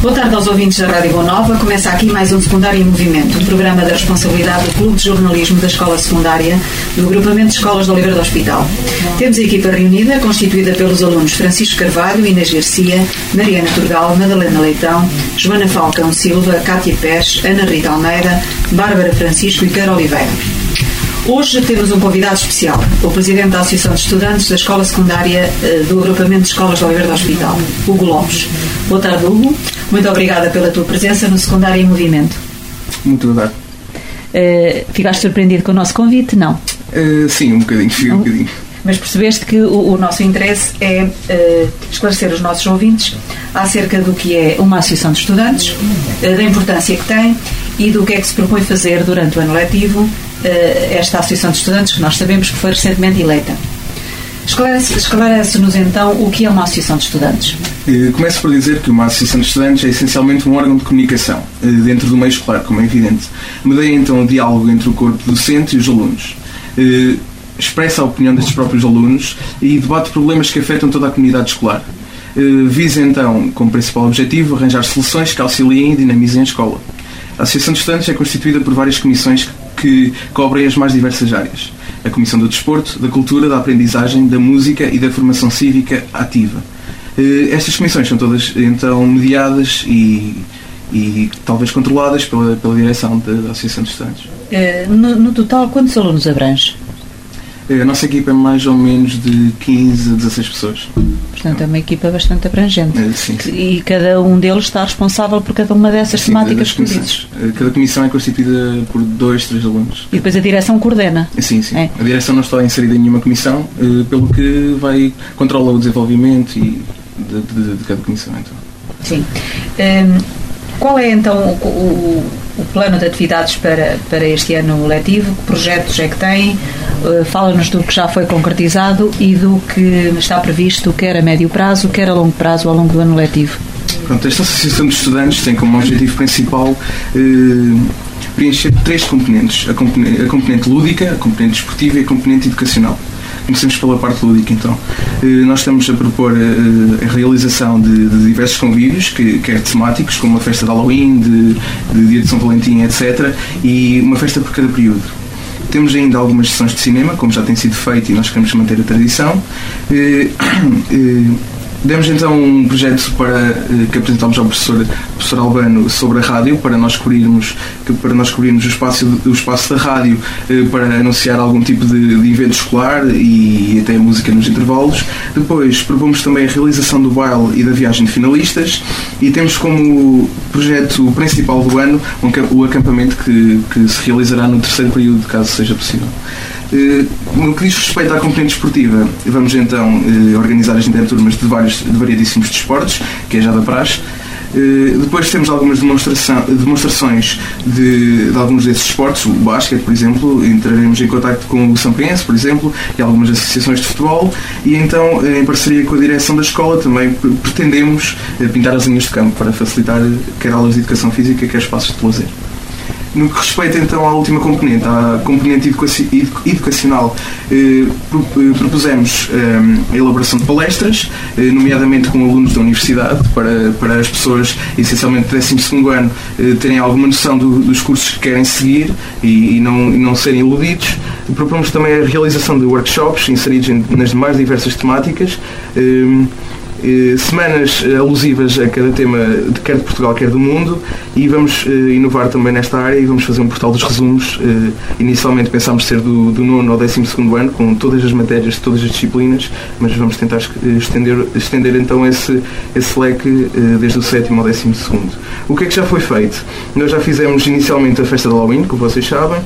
Boa tarde aos ouvintes da Rádio Boa Nova. Começa aqui mais um Secundário em Movimento, um programa da responsabilidade do Clube de Jornalismo da Escola Secundária do Agrupamento de Escolas do Oliveira do Hospital. Temos a equipa reunida, constituída pelos alunos Francisco Carvalho, Inês Garcia, Mariana Turgal, Madalena Leitão, Joana Falcão Silva, Cátia Pérez, Ana Rita Almeida, Bárbara Francisco e Cara Oliveira. Hoje temos um convidado especial, o Presidente da Associação de Estudantes da Escola Secundária eh, do Agrupamento de Escolas do Oliveira do Hospital, Hugo Lopes. Boa tarde, Hugo. Muito obrigada pela tua presença no Secundário em Movimento. Muito boa tarde. Uh, ficaste surpreendido com o nosso convite? Não? Uh, sim, um bocadinho, um, um bocadinho. Mas percebeste que o, o nosso interesse é uh, esclarecer os nossos ouvintes acerca do que é uma associação de estudantes, da importância que tem e do que é que se propõe fazer durante o ano letivo esta associação de estudantes que nós sabemos que foi recentemente eleita. Esclarece-nos então o que é uma associação de estudantes. Eh, começo por dizer que uma associação de estudantes é essencialmente um órgão de comunicação eh, dentro do meio escolar, como é evidente. Medeia então o diálogo entre o corpo docente e os alunos. Eh, expressa a opinião destes próprios alunos e debate problemas que afetam toda a comunidade escolar. Visa então, como principal objetivo, arranjar soluções que auxiliem e dinamizem a escola. A Associação de Estudantes é constituída por várias comissões que cobrem as mais diversas áreas a Comissão do Desporto, da Cultura, da Aprendizagem, da Música e da Formação Cívica Ativa. Eh, estas comissões são todas então mediadas e, e talvez controladas pela, pela direção da, da Associação de Estudantes. Eh, no, no, total, quantos alunos abrange? Eh, a nossa equipa é mais ou menos de 15 a 16 pessoas. Portanto, é uma equipa bastante abrangente. É, sim, sim. E cada um deles está responsável por cada uma dessas sim, temáticas que dizes. Eh, cada comissão é constituída por dois, três alunos. E depois a direção coordena. Sim, sim. É. A direção não está inserida em nenhuma comissão, eh, pelo que vai controla o desenvolvimento e de, de, de cada comissão. Então. Sim. Um, ehm, qual é então o, o, plano de atividades para, para este ano letivo? Que projetos é que tem? Eh, fala-nos do que já foi concretizado e do que está previsto, quer a médio prazo, quer a longo prazo, ao longo do ano letivo. Pronto, esta Associação de Estudantes tem como objetivo principal eh, preencher três componentes: a componente, a componente lúdica, a componente desportiva e a componente educacional. Comecemos pela parte lúdica, então. Eh, nós estamos a propor eh, a realização de, diversos convívios, que, quer temáticos, como a festa de Halloween, de, de Dia de São Valentim, etc., e uma festa por cada período. Temos ainda algumas sessões de cinema, como já tem sido feito e nós queremos manter a tradição. Eh, eh, demos então um projeto para eh, que apresentámos ao professor, professor Albano sobre a rádio para nós cobrirmos para nós cobrirmos o espaço o espaço da rádio para anunciar algum tipo de, de evento escolar e até música nos intervalos. Depois propomos também a realização do baile e da viagem de finalistas e temos como projeto principal do ano o acampamento que, que se realizará no terceiro período, caso seja possível. Eh, no que diz respeito à componente esportiva, vamos então eh, organizar as interturmas de, vários, de variadíssimos desportos, que é já da praxe. Eh, depois temos algumas demonstrações de, de, alguns desses esportes, o basquete, por exemplo, entraremos em contato com o Sampense, por exemplo, e algumas associações de futebol, e então, em parceria com a direção da escola, também pretendemos pintar as linhas de campo para facilitar quer aulas de educação física, quer espaços de lazer. No que respeita então à última componente, à componente educacional, eh, eh, propusemos eh, a elaboração de palestras, nomeadamente com alunos da universidade, para, para as pessoas, essencialmente do 12 ano, terem alguma noção do, dos cursos que querem seguir e, não, e não serem iludidos. Propomos também a realização de workshops inseridos nas mais diversas temáticas. Eh, semanas alusivas a cada tema, quer de Portugal, quer do mundo, e vamos eh, inovar também nesta área e vamos fazer um portal dos resumos. Eh, inicialmente pensámos ser do, do nono ao décimo segundo ano, com todas as matérias de todas as disciplinas, mas vamos tentar estender, estender então esse, esse leque desde o sétimo ao décimo segundo. O que é que já foi feito? Nós já fizemos inicialmente a festa de Halloween, como vocês sabem,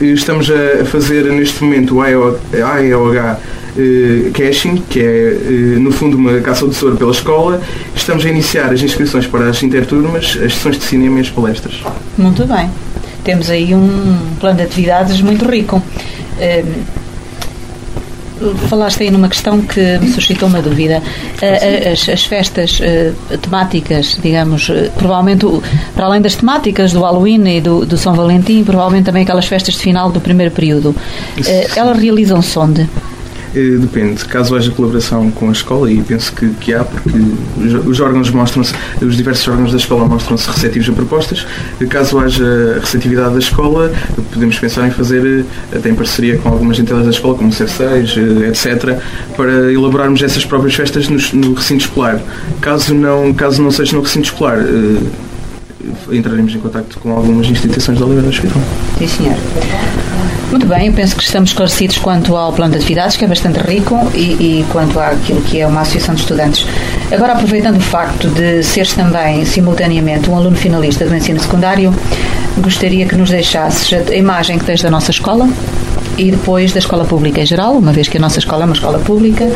estamos a fazer neste momento o AEOH uh, caching, que é uh, no fundo uma caça ao tesouro pela escola. Estamos a iniciar as inscrições para as interturmas, as sessões de cinema e as palestras. Muito bem. Temos aí um plano de atividades muito rico. Uh, falaste aí numa questão que me suscitou uma dúvida. As, as festas temáticas, digamos, provavelmente, para além das temáticas do Halloween e do, do São Valentim, provavelmente também aquelas festas de final do primeiro período, elas realizam-se onde? Eh, depende. Caso haja colaboração com a escola, e penso que, que há, porque os órgãos mostram-se, os diversos órgãos da escola mostram-se receptivos a propostas. Caso haja receptividade da escola, podemos pensar em fazer, até em parceria com algumas entidades da escola, como o C6, etc., para elaborarmos essas próprias festas no, no recinto escolar. Caso não, caso não seja no recinto escolar, entraremos em contato com algumas instituições da Oliveira do Hospital. Sim, senhor. Muito bem, eu penso que estamos esclarecidos quanto ao plano de atividades, que é bastante rico, e, e quanto àquilo que é uma associação de estudantes. Agora, aproveitando o facto de seres também, simultaneamente, um aluno finalista do ensino secundário, gostaria que nos deixasses a imagem que tens da nossa escola, e depois da escola pública em geral, uma vez que a nossa escola é uma escola pública,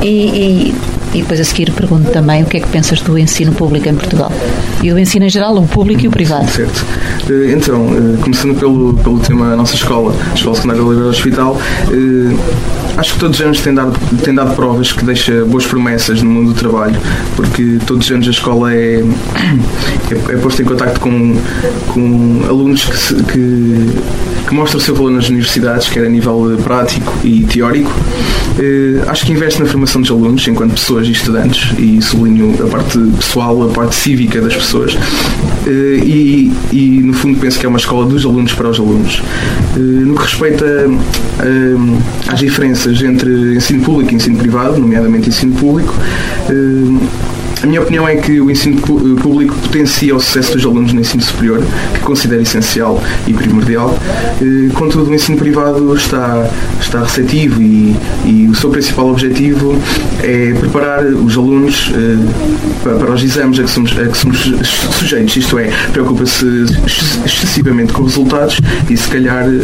e, e, e depois a seguir pergunto também o que é que pensas do ensino público em Portugal. E do ensino em geral, o público e o privado. Certo. Eh, então, eh, começando pelo, pelo tema da nossa escola, a Escola Secundária do Hospital, eh, acho que todos os anos tem dado, tem dado provas que deixa boas promessas no mundo do trabalho, porque todos os anos a escola é, é, é posta em contacto com, com alunos que, que, que mostram o seu valor nas universidades, quer a nível prático e teórico. Acho que investe na formação dos alunos enquanto pessoas e estudantes, e sublinho a parte pessoal, a parte cívica das pessoas. E, e no fundo penso que é uma escola dos alunos para os alunos. No que respeita às diferenças entre ensino público e ensino privado, nomeadamente ensino público. Eh, a minha opinião é que o ensino público potencia o sucesso dos alunos no ensino superior, que considero essencial e primordial. Eh, contudo, o ensino privado está, está receptivo e, e o seu principal objetivo é preparar os alunos eh, para, os exames a que somos, a que somos sujeitos, isto é, preocupa-se excessivamente com os resultados e se calhar eh,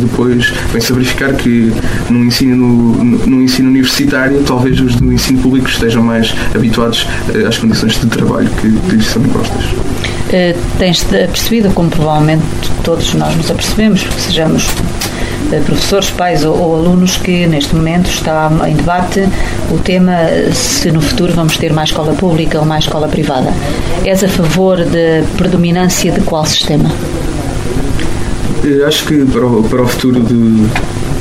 depois vem-se a verificar que no ensino, no, no ensino universitário talvez os do ensino público estejam mais habituados às condições de trabalho que, que lhes são impostas. Uh, tens percebido, como provavelmente todos nós nos apercebemos, sejamos uh, professores, pais ou, ou, alunos, que neste momento está em debate o tema se no futuro vamos ter mais escola pública ou mais escola privada. És a favor da predominância de qual sistema? Acho que para o, para o futuro de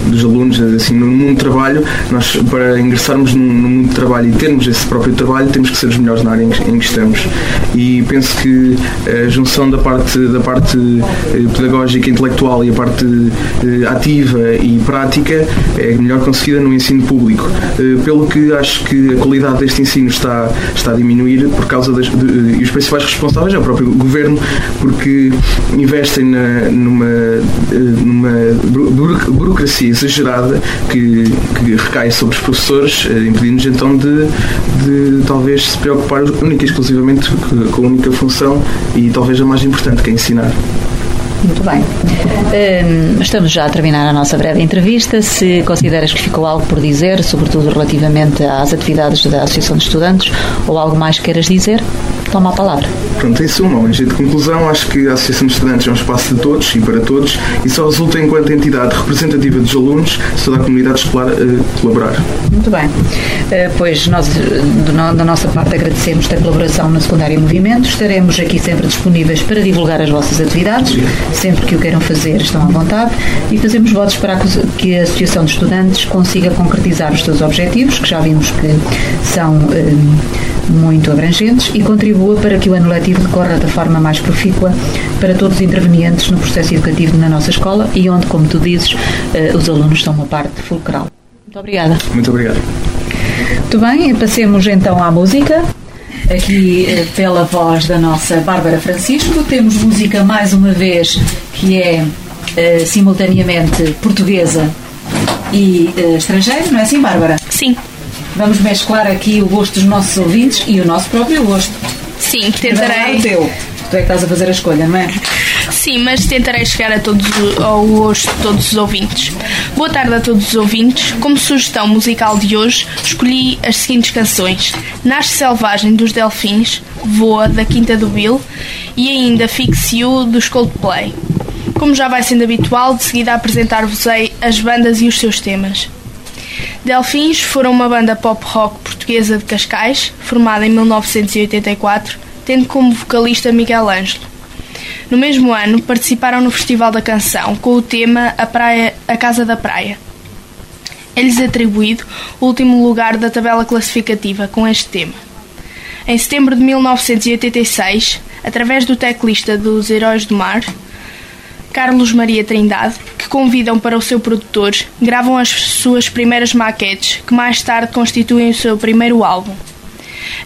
dos alunos, assim, no mundo do trabalho, nós para ingressarmos no, no, mundo do trabalho e termos esse próprio trabalho, temos que ser os melhores na área em, em que estamos. E penso que a junção da parte, da parte eh, pedagógica, intelectual e a parte eh, ativa e prática é melhor conseguida no ensino público. Eh, pelo que acho que a qualidade deste ensino está, está a diminuir por causa das. De, e os principais responsáveis é o próprio governo, porque investem na, numa, numa burocracia exagerada que, que recai sobre os professores, eh, impedindo-nos então de, de talvez se preocupar única e exclusivamente com a única função e talvez a mais importante, que é ensinar. Muito bem. Hum, estamos já a terminar a nossa breve entrevista. Se consideras que ficou algo por dizer, sobretudo relativamente às atividades da Associação de Estudantes, ou algo mais queiras dizer, toma a palavra. Pronto, em suma, em jeito de conclusão, acho que a Associação de Estudantes é um espaço de todos e para todos e só resulta enquanto entidade representativa dos alunos se toda a comunidade escolar uh, colaborar. Muito bem. Uh, pois nós, da nossa parte, agradecemos a colaboração no Secundário Movimento. Estaremos aqui sempre disponíveis para divulgar as vossas atividades sempre que o queiram fazer estão à vontade e fazemos votos para que a Associação de Estudantes consiga concretizar os seus objetivos, que já vimos que são eh, muito abrangentes, e contribua para que o ano letivo decorra da forma mais profícua para todos os intervenientes no processo educativo na nossa escola e onde, como tu dizes, eh, os alunos são uma parte fulcral. Muito obrigada. Muito obrigado. Muito bem, passemos então à música aqui eh, pela voz da nossa Bárbara Francisco. Temos música mais uma vez que é uh, simultaneamente portuguesa e uh, estrangeira, não é assim, Bárbara? Sim. Vamos mesclar aqui o gosto dos nossos ouvintes e o nosso próprio gosto. Sim, tentarei. O teu. Tu é que estás a fazer a escolha, não é? Sim, mas tentarei chegar a todos, ao gosto de todos os ouvintes. Boa tarde a todos os ouvintes. Como sugestão musical de hoje, escolhi as seguintes canções: Nasce Selvagem dos Delfins, Voa da Quinta do Bill e ainda Fix You dos Coldplay. Como já vai sendo habitual, de seguida apresentar-vos as bandas e os seus temas. Delfins foram uma banda pop rock portuguesa de Cascais, formada em 1984, tendo como vocalista Miguel Ângelo. No mesmo ano, participaram no Festival da Canção com o tema A, praia, a Casa da Praia. é-lhes atribuído o último lugar da tabela classificativa com este tema. Em setembro de 1986, através do teclista dos Heróis do Mar, Carlos Maria Trindade, que convidam para o seu produtor, gravam as suas primeiras maquetes, que mais tarde constituem o seu primeiro álbum.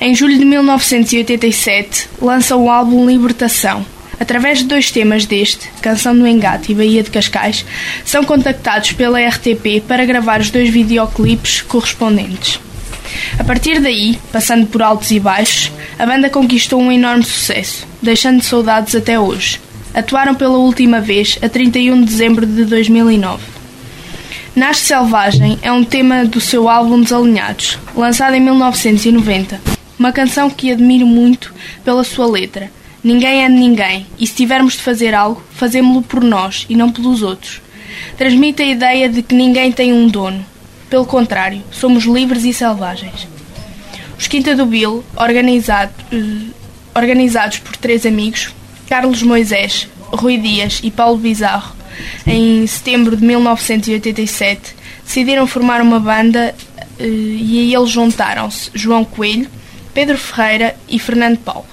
Em julho de 1987, lançam o álbum Libertação, Através de dois temas deste, Canção do Engate e Bahia de Cascais, são contactados pela RTP para gravar os dois videoclipes correspondentes. A partir daí, passando por altos e baixos, a banda conquistou um enorme sucesso, deixando saudades até hoje. Atuaram pela última vez a 31 de dezembro de 2009. Nasce Selvagem é um tema do seu álbum Desalinhados, lançado em 1990. Uma canção que admiro muito pela sua letra, Ninguém é de ninguém, e se tivermos de fazer algo, fazemos-lo por nós e não pelos outros. Transmite a ideia de que ninguém tem um dono. Pelo contrário, somos livres e selvagens. Os Quinta do Bill, organizado, uh, organizados por três amigos, Carlos Moisés, Rui Dias e Paulo Bizarro, em setembro de 1987, decidiram formar uma banda uh, e a eles juntaram-se João Coelho, Pedro Ferreira e Fernando Paulo.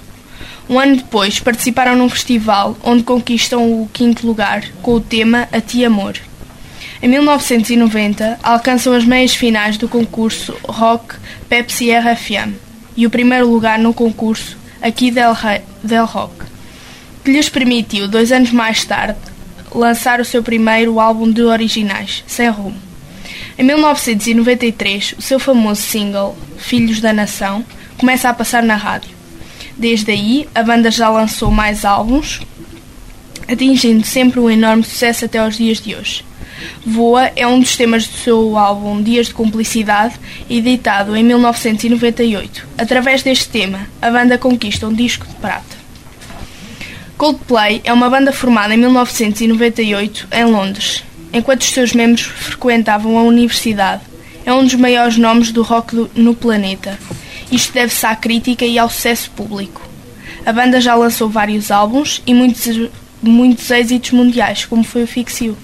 Um ano depois, participaram num festival onde conquistam o quinto lugar com o tema A Ti Amor. Em 1990, alcançam as meias finais do concurso Rock Pepsi RFM e o primeiro lugar no concurso Aqui del, Rey, del Rock, que lhes permitiu, dois anos mais tarde, lançar o seu primeiro álbum de originais, Sem Rumo. Em 1993, o seu famoso single Filhos da Nação começa a passar na rádio. Desde aí, a banda já lançou mais álbuns, atingindo sempre um enorme sucesso até aos dias de hoje. Voa é um dos temas do seu álbum Dias de Cumplicidade, editado em 1998. Através deste tema, a banda conquista um disco de prata. Coldplay é uma banda formada em 1998 em Londres. Enquanto os seus membros frequentavam a universidade, é um dos maiores nomes do rock no planeta isto deve-se à crítica e ao sucesso público. A banda já lançou vários álbuns e muitos, muitos êxitos mundiais, como foi o Fix You.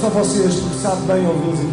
Só vocês, porque sabe bem ouvi-los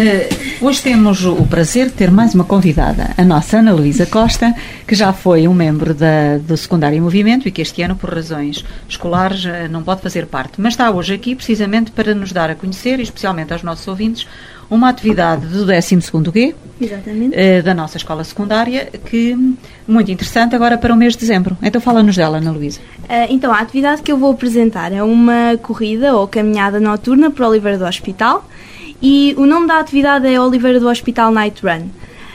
Eh, hoje temos o prazer de ter mais uma convidada, a nossa Ana Luísa Costa, que já foi um membro da, do Secundário em Movimento e que este ano, por razões escolares, eh, não pode fazer parte. Mas está hoje aqui precisamente para nos dar a conhecer, e especialmente aos nossos ouvintes, uma atividade do 12º G, eh, da nossa escola secundária, que muito interessante agora para o mês de dezembro. Então fala-nos dela, Ana Luísa. Ah, então, a atividade que eu vou apresentar é uma corrida ou caminhada noturna para Oliveira do Hospital e o nome da atividade é Oliveira do Hospital Night Run.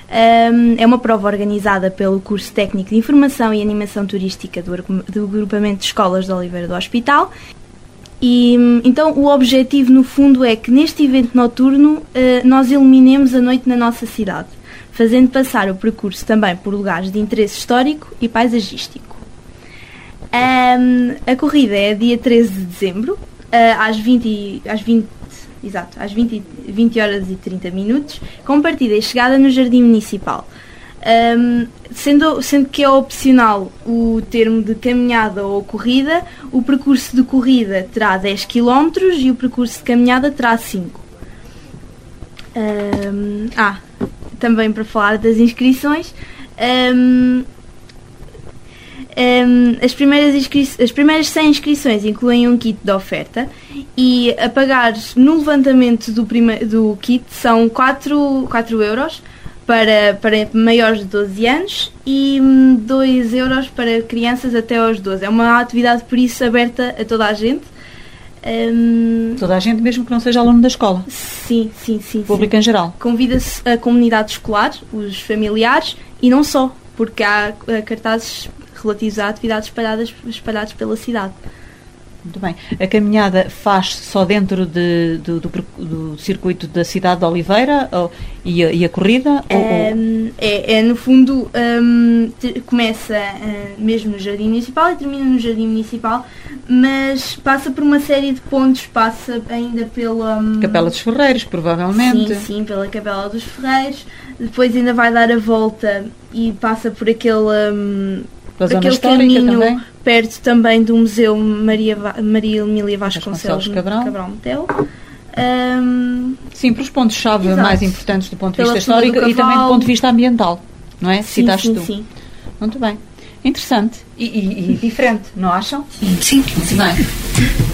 É uma prova organizada pelo curso técnico de Informação e Animação Turística do, do agrupamento de escolas de Oliveira do Hospital. E então o objetivo no fundo é que neste evento noturno eh, nós eliminemos a noite na nossa cidade, fazendo passar o percurso também por lugares de interesse histórico e paisagístico. A corrida é dia 13 de dezembro, ah, às 20, e- às 20, exato, às 20, e- 20 horas e 30 minutos, com partida e chegada no Jardim Municipal. Ahm, sendo, sendo que é opcional o termo de caminhada ou corrida, o percurso de corrida terá 10 km e o percurso de caminhada terá 5. Ahm, ah, também para falar das inscrições, ahm, ahm, as, primeiras as primeiras 100 inscrições incluem um kit de oferta e a pagar no levantamento do, do kit são 4, 4 euros para, para maiores de 12 anos e hum, 2 euros para crianças até aos 12. É uma atividade, por isso, aberta a toda a gente. Hum, Toda a gente, mesmo que não seja aluno da escola, sim, sim, sim. sim. público em geral. Convida-se a comunidade escolar, os familiares e não só, porque há cartazes relativos a atividades espalhadas, espalhados pela cidade. Muito bem. A caminhada faz só dentro de- do, do do circuito da cidade de Oliveira ou- e, a, e a corrida? ou- ou- é, é, no fundo, hum, te- começa hum, mesmo no Jardim Municipal e termina no Jardim Municipal, mas passa por uma série de pontos, passa ainda pela... hum, Capela dos Ferreiros, provavelmente. Sim, sim, pela Capela dos Ferreiros. Depois ainda vai dar a volta e passa por aquele, hum, Pela zona aquele histórica caminho também. perto também do Museu Maria, Maria Emília Vasconcelos, Cabral. Cabral Metel. Um, sim, para os pontos-chave mais importantes do ponto de vista histórico e também do ponto de vista ambiental, não é? Sim, Citaste sim, tu. sim. Muito bem. Interessante e, e- e diferente, não acham? Sim. Muito bem.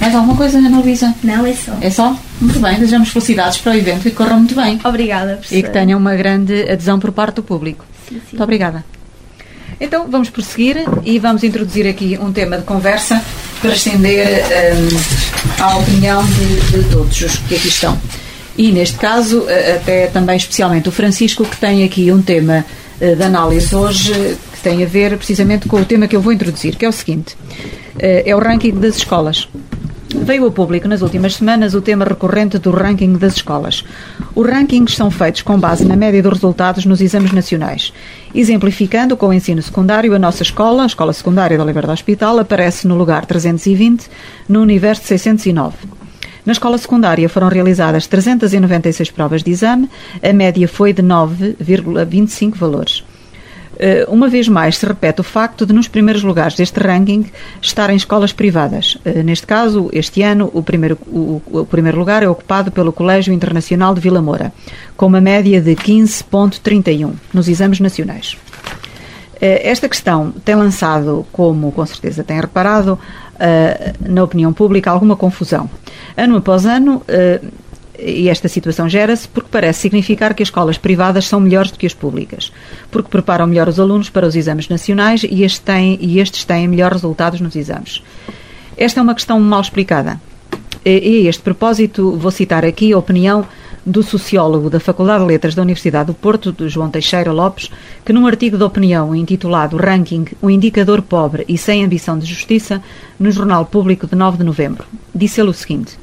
Mais alguma coisa, Ana Luísa? Não, é só. É só? Muito bem. Desejamos felicidades para o evento e que corra muito bem. Obrigada, professora. E que tenha uma grande adesão por parte do público. Sim, sim. Muito obrigada. Então vamos prosseguir e vamos introduzir aqui um tema de conversa para estender a opinião de, de todos os que aqui estão. E neste caso, até também especialmente o Francisco, que tem aqui um tema eh, de análise hoje que tem a ver precisamente com o tema que eu vou introduzir, que é o seguinte: eh, é o ranking das escolas. Veio ao público nas últimas semanas o tema recorrente do ranking das escolas. Os rankings são feitos com base na média dos resultados nos exames nacionais. Exemplificando com o ensino secundário, a nossa escola, a Escola Secundária de Oliveira do Hospital, aparece no lugar 320 no universo de 609. Na escola secundária foram realizadas 396 provas de exame, a média foi de 9,25 valores. Eh, Uma vez mais se repete o facto de, nos primeiros lugares deste ranking, estarem escolas privadas. Eh, Neste caso, este ano, o primeiro, o, o primeiro lugar é ocupado pelo Colégio Internacional de Vila Moura, com uma média de 15,31 nos exames nacionais. Eh, Esta questão tem lançado, como com certeza têm reparado, na opinião pública alguma confusão. Ano após ano, e esta situação gera-se porque parece significar que as escolas privadas são melhores do que as públicas, porque preparam melhor os alunos para os exames nacionais e estes têm, e estes têm melhores resultados nos exames. Esta é uma questão mal explicada. E, a este propósito, vou citar aqui a opinião do sociólogo da Faculdade de Letras da Universidade do Porto, do João Teixeira Lopes, que num artigo de opinião intitulado Ranking, um indicador pobre e sem ambição de justiça, no Jornal Público de 9 de novembro, disse ele o seguinte.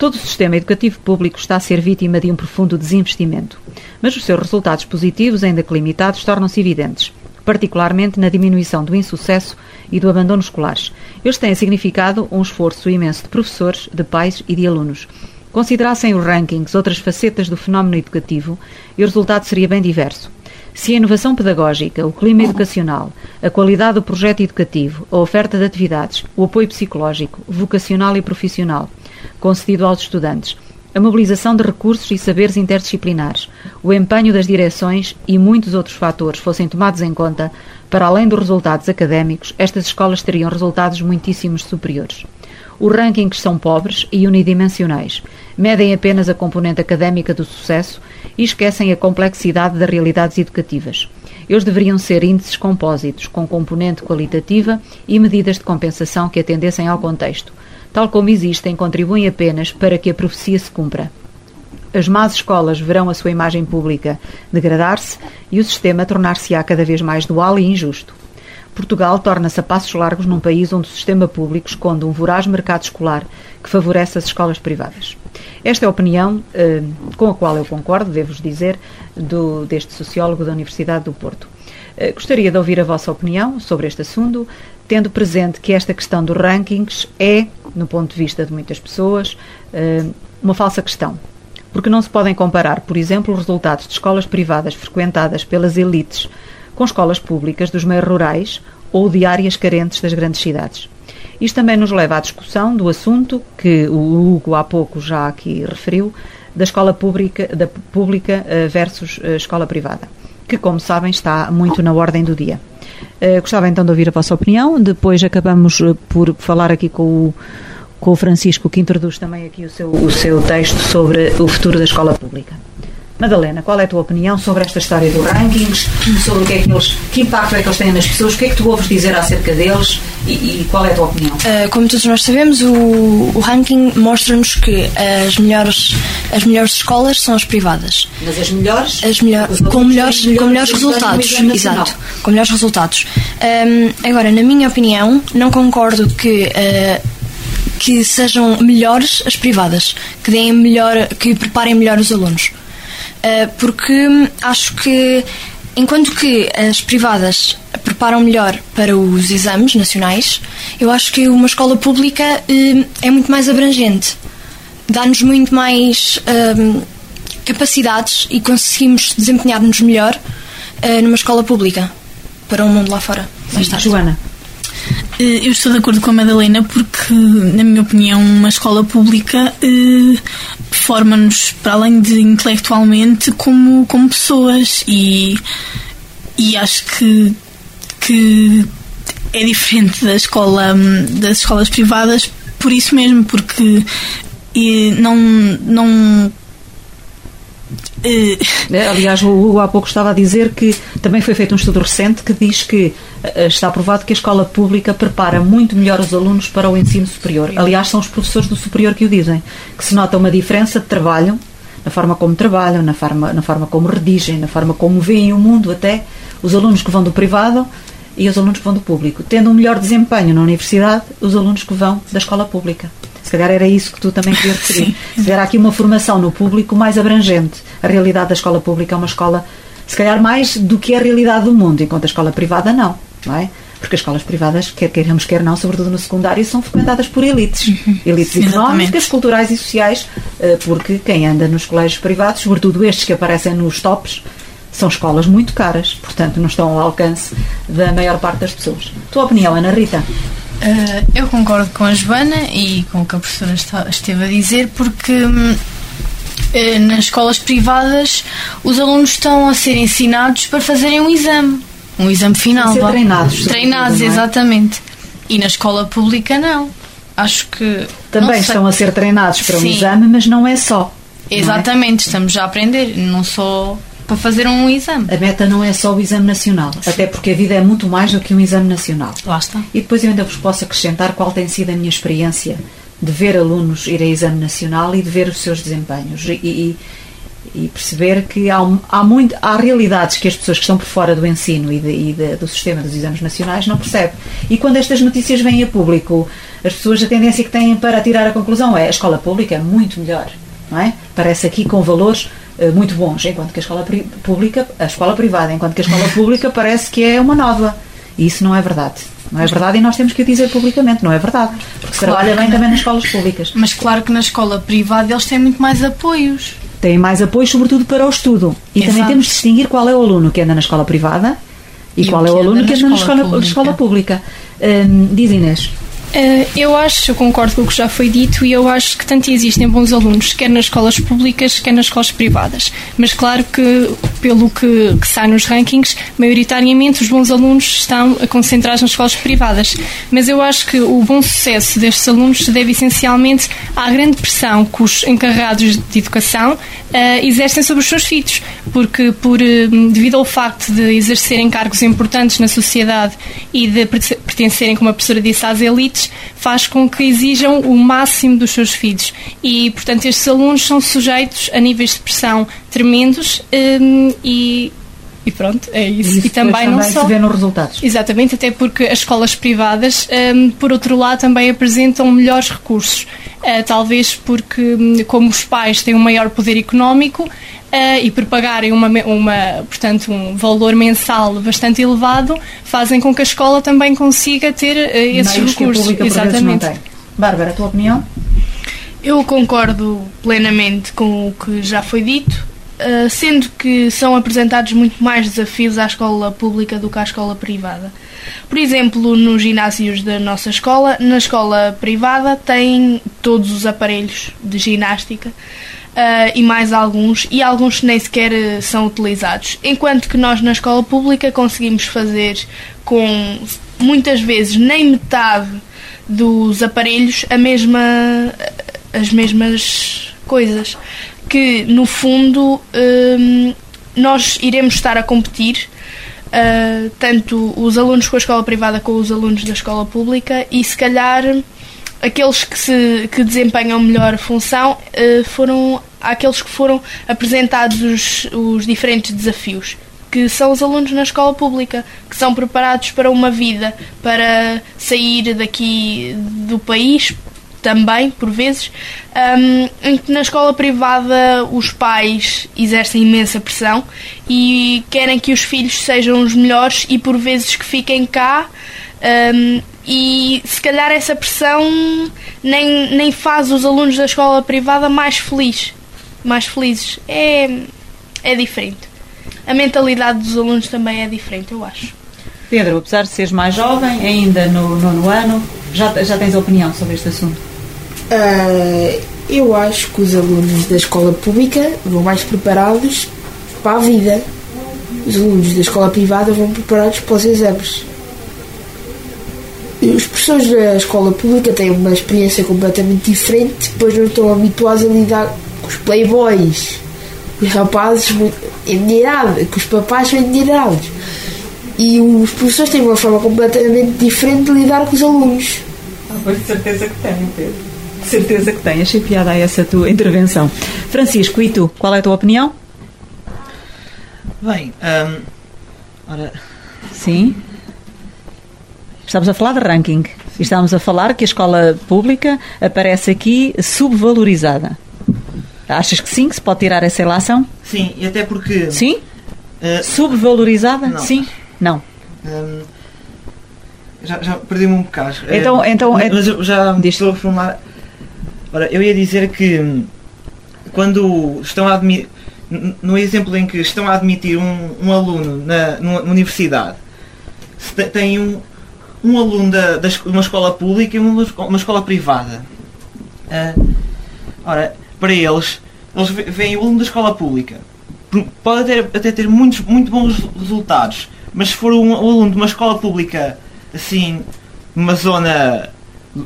Todo o sistema educativo público está a ser vítima de um profundo desinvestimento, mas os seus resultados positivos, ainda que limitados, tornam-se evidentes, particularmente na diminuição do insucesso e do abandono escolares. Eles têm significado um esforço imenso de professores, de pais e de alunos. Considerassem os rankings outras facetas do fenómeno educativo e o resultado seria bem diverso. Se a inovação pedagógica, o clima educacional, a qualidade do projeto educativo, a oferta de atividades, o apoio psicológico, vocacional e profissional concedido aos estudantes, a mobilização de recursos e saberes interdisciplinares, o empenho das direções e muitos outros fatores fossem tomados em conta, para além dos resultados académicos, estas escolas teriam resultados muitíssimos superiores. Os rankings são pobres e unidimensionais, medem apenas a componente académica do sucesso e esquecem a complexidade das realidades educativas. Eles deveriam ser índices compósitos, com componente qualitativa e medidas de compensação que atendessem ao contexto. Tal como existem, contribuem apenas para que a profecia se cumpra. As más escolas verão a sua imagem pública degradar-se e o sistema tornar-se-á cada vez mais dual e injusto. Portugal torna-se a passos largos num país onde o sistema público esconde um voraz mercado escolar que favorece as escolas privadas. Esta é a opinião eh, com a qual eu concordo, devo-vos dizer, do, deste sociólogo da Universidade do Porto. Eh, gostaria de ouvir a vossa opinião sobre este assunto, tendo presente que esta questão dos rankings é, no ponto de vista de muitas pessoas, eh, uma falsa questão. Porque não se podem comparar, por exemplo, os resultados de escolas privadas frequentadas pelas elites com escolas públicas dos meios rurais ou de áreas carentes das grandes cidades. Isto também nos leva à discussão do assunto que o Hugo há pouco já aqui referiu, da escola pública, da pública eh, versus a escola privada, que, como sabem, está muito na ordem do dia. Eh, Gostava então de ouvir a vossa opinião, depois acabamos eh, por falar aqui com o, com o Francisco, que introduz também aqui o seu, o seu texto sobre o futuro da escola pública. Madalena, qual é a tua opinião sobre esta história dos rankings, sobre o que é que eles, que impacto é que eles têm nas pessoas, o que é que tu ouves dizer acerca deles e, e qual é a tua opinião? Uh, como todos nós sabemos, o, o ranking mostra-nos que as melhores, as melhores escolas são as privadas. Mas as melhores? As melhor, com melhores, têm com melhores resultados. Exato, com melhores resultados. Um, agora, na minha opinião, não concordo que. uh, que sejam melhores as privadas, que deem melhor, que preparem melhor os alunos. Uh, porque acho que enquanto que as privadas preparam melhor para os exames nacionais, eu acho que uma escola pública uh, é muito mais abrangente, dá-nos muito mais uh, capacidades e conseguimos desempenhar-nos melhor uh, numa escola pública para o mundo lá fora. Tarde. Joana. Eh, eu estou de acordo com a Madalena porque, na minha opinião, uma escola pública eh, forma-nos, para além de intelectualmente, como, como pessoas. E, e acho que, que é diferente da escola, das escolas privadas por isso mesmo, porque e não, não eh, Aliás, o Hugo há pouco estava a dizer que também foi feito um estudo recente que diz que eh, está provado que a escola pública prepara muito melhor os alunos para o ensino superior. Aliás, são os professores do superior que o dizem, que se nota uma diferença de trabalho, na forma como trabalham, na forma, na forma como redigem, na forma como veem o mundo, até os alunos que vão do privado e os alunos que vão do público. Tendo um melhor desempenho na universidade, os alunos que vão da escola pública. Se calhar era isso que tu também querias referir. Se calhar aqui uma formação no público mais abrangente. A realidade da escola pública é uma escola, se calhar, mais do que a realidade do mundo, enquanto a escola privada não, não é? Porque as escolas privadas, quer queiramos, quer não, sobretudo no secundário, são frequentadas por elites. Uhum. Elites Sim, económicas, exatamente. culturais e sociais, eh, porque quem anda nos colégios privados, sobretudo estes que aparecem nos tops, são escolas muito caras, portanto não estão ao alcance da maior parte das pessoas. Tua opinião, Ana Rita? Uh, eu concordo com a Joana e com o que a professora esteve a dizer, porque uh, nas escolas privadas os alunos estão a ser ensinados para fazerem um exame, um exame final. Ser treinados. Treinados, é? exatamente. E na escola pública não. Acho que. Também estão a ser treinados para Sim. um exame, mas não é só. É? Exatamente, é? estamos já a aprender, não só para fazer um exame. A meta não é só o exame nacional, Sim. até porque a vida é muito mais do que um exame nacional. Lá está. E depois eu ainda vos posso acrescentar qual tem sido a minha experiência de ver alunos ir a exame nacional e de ver os seus desempenhos. E, e, e perceber que há, há, muito, há realidades que as pessoas que estão por fora do ensino e, de, e de, do sistema dos exames nacionais não percebem. E quando estas notícias vêm a público, as pessoas a tendência que têm para tirar a conclusão é a escola pública é muito melhor. Não é? Parece aqui com valores muito bons, enquanto que a escola pública, a escola privada, enquanto que a escola pública parece que é uma nova. E isso não é verdade. Não é verdade e nós temos que o dizer publicamente, não é verdade. Porque claro trabalha bem na... também nas escolas públicas. Mas claro que na escola privada eles têm muito mais apoios. Têm mais apoios, sobretudo para o estudo. E Exato. também temos de distinguir qual é o aluno que anda na escola privada e, e qual é o aluno que anda na escola, na escola pública. Hum, diz Inês. Uh, eu acho, eu concordo com o que já foi dito e eu acho que tanto existem bons alunos, quer nas escolas públicas, quer nas escolas privadas. Mas claro que, pelo que, que sai nos rankings, maioritariamente os bons alunos estão concentrados nas escolas privadas. Mas eu acho que o bom sucesso destes alunos se deve essencialmente à grande pressão que os encarregados de educação uh, exercem sobre os seus filhos. Porque, por, uh, devido ao facto de exercerem cargos importantes na sociedade e de pertencerem, como a professora disse, às elites, faz com que exijam o máximo dos seus filhos. E, portanto, estes alunos são sujeitos a níveis de pressão tremendos um, e e pronto, é isso. E, e também não só. se vê nos resultados. Exatamente, até porque as escolas privadas, um, por outro lado, também apresentam melhores recursos. Uh, talvez porque, hum, como os pais têm um maior poder económico, Uh, e por pagarem uma, uma, portanto, um valor mensal bastante elevado, fazem com que a escola também consiga ter uh, esses Meios recursos. Que a Exatamente. Não tem. Bárbara, a tua opinião? Eu concordo plenamente com o que já foi dito, uh, sendo que são apresentados muito mais desafios à escola pública do que à escola privada. Por exemplo, nos ginásios da nossa escola, na escola privada, tem todos os aparelhos de ginástica uh, e mais alguns, e alguns nem sequer uh, são utilizados. Enquanto que nós na escola pública conseguimos fazer com muitas vezes nem metade dos aparelhos a mesma, as mesmas coisas. Que no fundo um, nós iremos estar a competir. Uh, tanto os alunos com a escola privada como os alunos da escola pública e se calhar aqueles que, se, que desempenham melhor função uh, foram aqueles que foram apresentados os, os diferentes desafios que são os alunos na escola pública, que são preparados para uma vida, para sair daqui do país também, por vezes, um, na escola privada os pais exercem imensa pressão e querem que os filhos sejam os melhores e por vezes que fiquem cá um, e se calhar essa pressão nem, nem faz os alunos da escola privada mais felizes. Mais felizes. É, é diferente. A mentalidade dos alunos também é diferente, eu acho. Pedro, apesar de seres mais jovem, ainda no nono ano, já, já tens opinião sobre este assunto? Uh, eu acho que os alunos da escola pública vão mais preparados para a vida. Os alunos da escola privada vão preparados para os exames. Os professores da escola pública têm uma experiência completamente diferente, pois não estão habituados a lidar com os playboys, os rapazes endinheirados, com os papás são. E os professores têm uma forma completamente diferente de lidar com os alunos. Ah, de certeza que têm, Pedro. Certeza que têm. Achei piada essa tua intervenção. Francisco, e tu? Qual é a tua opinião? Bem, hum, ora. Sim. Estamos a falar de ranking. Estamos a falar que a escola pública aparece aqui subvalorizada. Achas que sim, que se pode tirar essa relação? Sim, e até porque. Sim? Uh, subvalorizada? Não. Sim. Não. Hum, já, já perdi-me um bocado. Então, então mas, mas eu já me estou a formar. Ora, eu ia dizer que hum, quando estão a admitir. No exemplo em que estão a admitir um, um aluno na, numa universidade, se tem um, um aluno da, da, uma escola pública e uma, uma escola privada. Uh, ora, para eles, eles veem o aluno da escola pública. Pode ter, até ter muitos, muito bons resultados, mas se for um, um aluno de uma escola pública, assim, numa zona,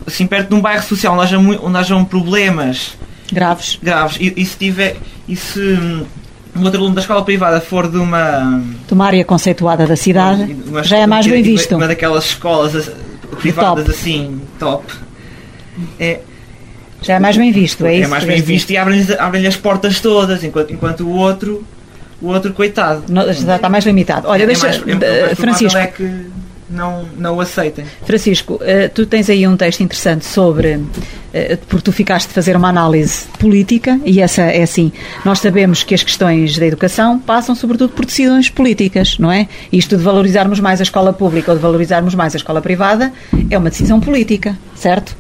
assim, perto de um bairro social onde haja, onde hajam problemas graves, graves e, e se tiver, e se um outro aluno da escola privada for de uma. De uma área conceituada da cidade, já é mais bem visto. Uma daquelas escolas privadas assim, top. É, já é mais bem visto, é, é isso? É mais bem visto e abrem-lhe abrem as portas todas, enquanto, enquanto o outro, o outro coitado. Não, já está mais limitado. Olha, é deixa. Mais, é, mais Francisco. Não, não o aceitem. Francisco, uh, tu tens aí um texto interessante sobre. Uh, porque tu ficaste de fazer uma análise política, e essa é assim. Nós sabemos que as questões da educação passam, sobretudo, por decisões políticas, não é? Isto de valorizarmos mais a escola pública ou de valorizarmos mais a escola privada é uma decisão política, certo?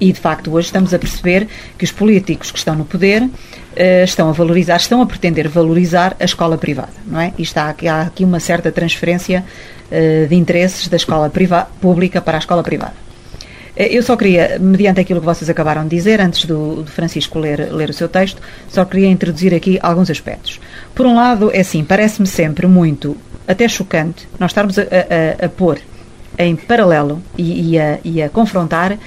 E, de facto, hoje estamos a perceber que os políticos que estão no poder uh, estão a valorizar, estão a pretender valorizar a escola privada, não é? E está aqui, há aqui uma certa transferência uh, de interesses da escola pública para a escola privada. Uh, eu só queria, mediante aquilo que vocês acabaram de dizer, antes do, do Francisco ler, ler o seu texto, só queria introduzir aqui alguns aspectos. Por um lado, é assim, parece-me sempre muito, até chocante, nós estarmos a, a, a pôr em paralelo e, e, a, e a confrontar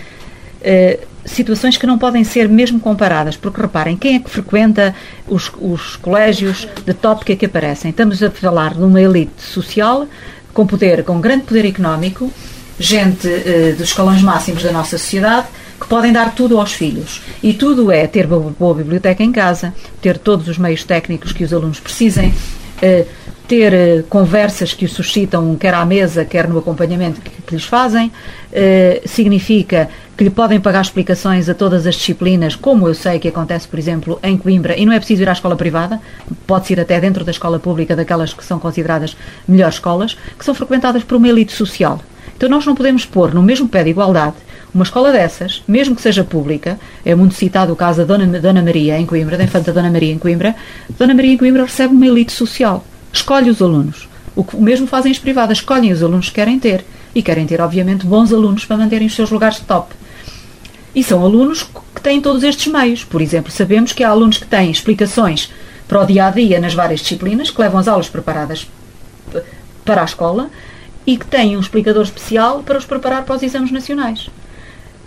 situações que não podem ser mesmo comparadas, porque reparem, quem é que frequenta os, os colégios de top que aqui aparecem? Estamos a falar de uma elite social com poder, com grande poder económico, gente uh, dos escalões máximos da nossa sociedade, que podem dar tudo aos filhos. E tudo é ter boa, boa biblioteca em casa, ter todos os meios técnicos que os alunos precisem, uh, ter uh, conversas que os suscitam, quer à mesa, quer no acompanhamento que, lhes fazem, uh, significa que lhe podem pagar explicações a todas as disciplinas, como eu sei que acontece, por exemplo, em Coimbra, e não é preciso ir à escola privada, pode-se ir até dentro da escola pública, daquelas que são consideradas melhores escolas, que são frequentadas por uma elite social. Então nós não podemos pôr no mesmo pé de igualdade uma escola dessas, mesmo que seja pública, é muito citado o caso da Dona, Dona Maria em Coimbra, da Infanta Dona Maria em Coimbra, Dona Maria em Coimbra recebe uma elite social escolhe os alunos. O que mesmo fazem as privadas, escolhem os alunos que querem ter. E querem ter, obviamente, bons alunos para manterem os seus lugares de top. E são alunos que têm todos estes meios. Por exemplo, sabemos que há alunos que têm explicações para o dia a dia nas várias disciplinas, que levam as aulas preparadas para a escola e que têm um explicador especial para os preparar para os exames nacionais.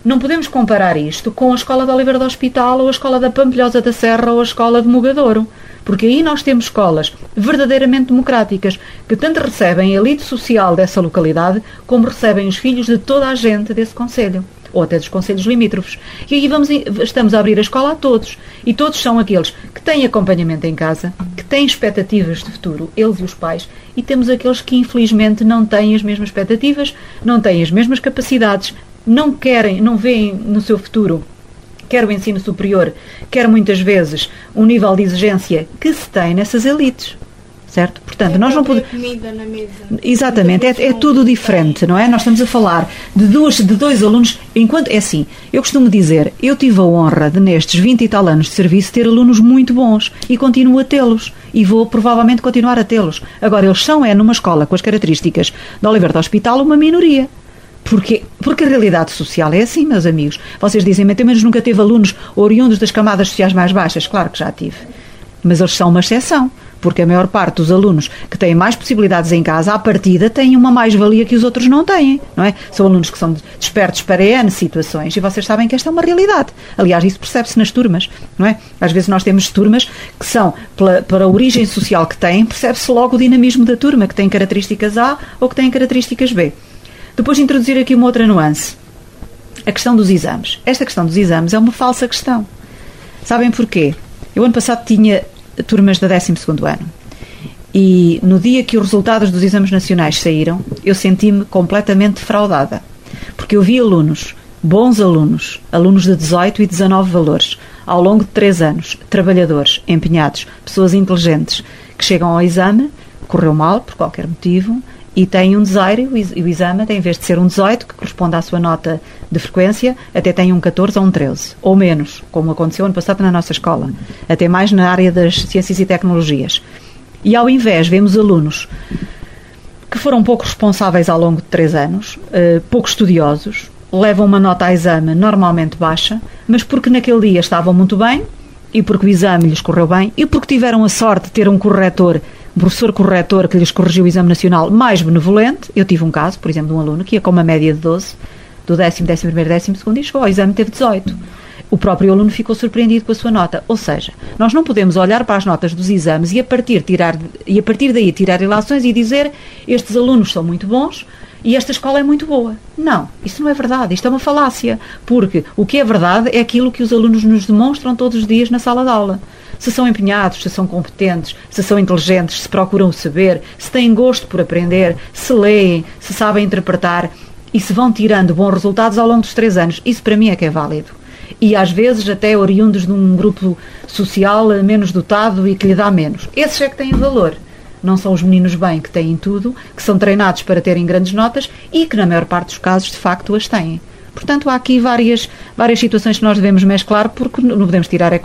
Não podemos comparar isto com a escola de Oliveira do Hospital ou a escola da Pampilhosa da Serra ou a escola de Mugadouro. Porque aí nós temos escolas verdadeiramente democráticas, que tanto recebem a elite social dessa localidade, como recebem os filhos de toda a gente desse conselho ou até dos conselhos limítrofes. E aí vamos, estamos a abrir a escola a todos. E todos são aqueles que têm acompanhamento em casa, que têm expectativas de futuro, eles e os pais, e temos aqueles que infelizmente não têm as mesmas expectativas, não têm as mesmas capacidades, não querem, não veem no seu futuro quer o ensino superior, quer muitas vezes um nível de exigência que se tem nessas elites. certo? Portanto, nós não podemos. comida na mesa. Exatamente, é, é tudo diferente, não é? Nós estamos a falar de, duas, de dois alunos, enquanto é assim, eu costumo dizer, eu tive a honra de nestes 20 e tal anos de serviço ter alunos muito bons e continuo a tê-los e vou provavelmente continuar a tê-los. Agora, eles são, é numa escola com as características do Oliver do Hospital, uma minoria. Porque, porque a realidade social é assim, meus amigos. Vocês dizem, mas menos nunca teve alunos oriundos das camadas sociais mais baixas. Claro que já tive. Mas eles são uma exceção. Porque a maior parte dos alunos que têm mais possibilidades em casa, à partida, têm uma mais-valia que os outros não têm, não é? São alunos que são despertos para N situações e vocês sabem que esta é uma realidade. Aliás, isso percebe-se nas turmas, não é? Às vezes nós temos turmas que são, pela, para a origem social que têm, percebe-se logo o dinamismo da turma, que tem características A ou que tem características B. Depois de introduzir aqui uma outra nuance. A questão dos exames. Esta questão dos exames é uma falsa questão. Sabem porquê? Eu ano passado tinha turmas da 12 ano. E no dia que os resultados dos exames nacionais saíram, eu senti-me completamente defraudada. Porque eu vi alunos, bons alunos, alunos de 18 e 19 valores, ao longo de 3 anos, trabalhadores, empenhados, pessoas inteligentes, que chegam ao exame, correu mal por qualquer motivo, e tem um desaire, e o exame, em vez de ser um 18, que corresponde à sua nota de frequência, até tem um 14 ou um 13, ou menos, como aconteceu ano passado na nossa escola, até mais na área das ciências e tecnologias. E ao invés, vemos alunos que foram pouco responsáveis ao longo de três anos, eh, pouco estudiosos, levam uma nota a exame normalmente baixa, mas porque naquele dia estavam muito bem, e porque o exame lhes correu bem, e porque tiveram a sorte de ter um corretor um professor corretor que lhes corrigiu o exame nacional mais benevolente. Eu tive um caso, por exemplo, de um aluno que ia com uma média de 12, do décimo, décimo primeiro, décimo segundo, e chegou ao exame teve 18. O próprio aluno ficou surpreendido com a sua nota. Ou seja, nós não podemos olhar para as notas dos exames e a partir, tirar, e a partir daí tirar relações e dizer estes alunos são muito bons e esta escola é muito boa. Não, isso não é verdade, isto é uma falácia. Porque o que é verdade é aquilo que os alunos nos demonstram todos os dias na sala de aula se são empenhados, se são competentes, se são inteligentes, se procuram saber, se têm gosto por aprender, se leem, se sabem interpretar e se vão tirando bons resultados ao longo dos três anos. Isso para mim é que é válido. E às vezes até oriundos de um grupo social menos dotado e que lhe dá menos. Esses é que têm valor. Não são os meninos bem que têm tudo, que são treinados para terem grandes notas e que, na maior parte dos casos, de facto, as têm. Portanto, há aqui várias, várias situações que nós devemos mesclar, porque não podemos tirar é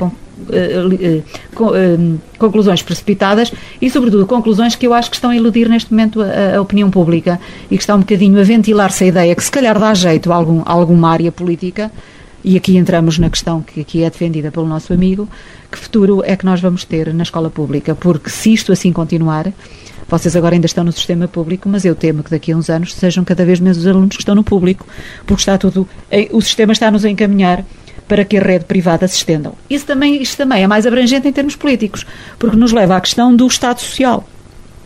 conclusões precipitadas e, sobretudo, conclusões que eu acho que estão a iludir neste momento a, a opinião pública e que está um bocadinho a ventilar-se a ideia que, se calhar, dá jeito a, algum, a alguma área política. E aqui entramos na questão que aqui é defendida pelo nosso amigo, que futuro é que nós vamos ter na escola pública? Porque se isto assim continuar, vocês agora ainda estão no sistema público, mas eu temo que daqui a uns anos sejam cada vez menos os alunos que estão no público, porque está tudo, o sistema está-nos a encaminhar para que a rede privada se estenda. Isso também, isto também é mais abrangente em termos políticos, porque nos leva à questão do Estado Social.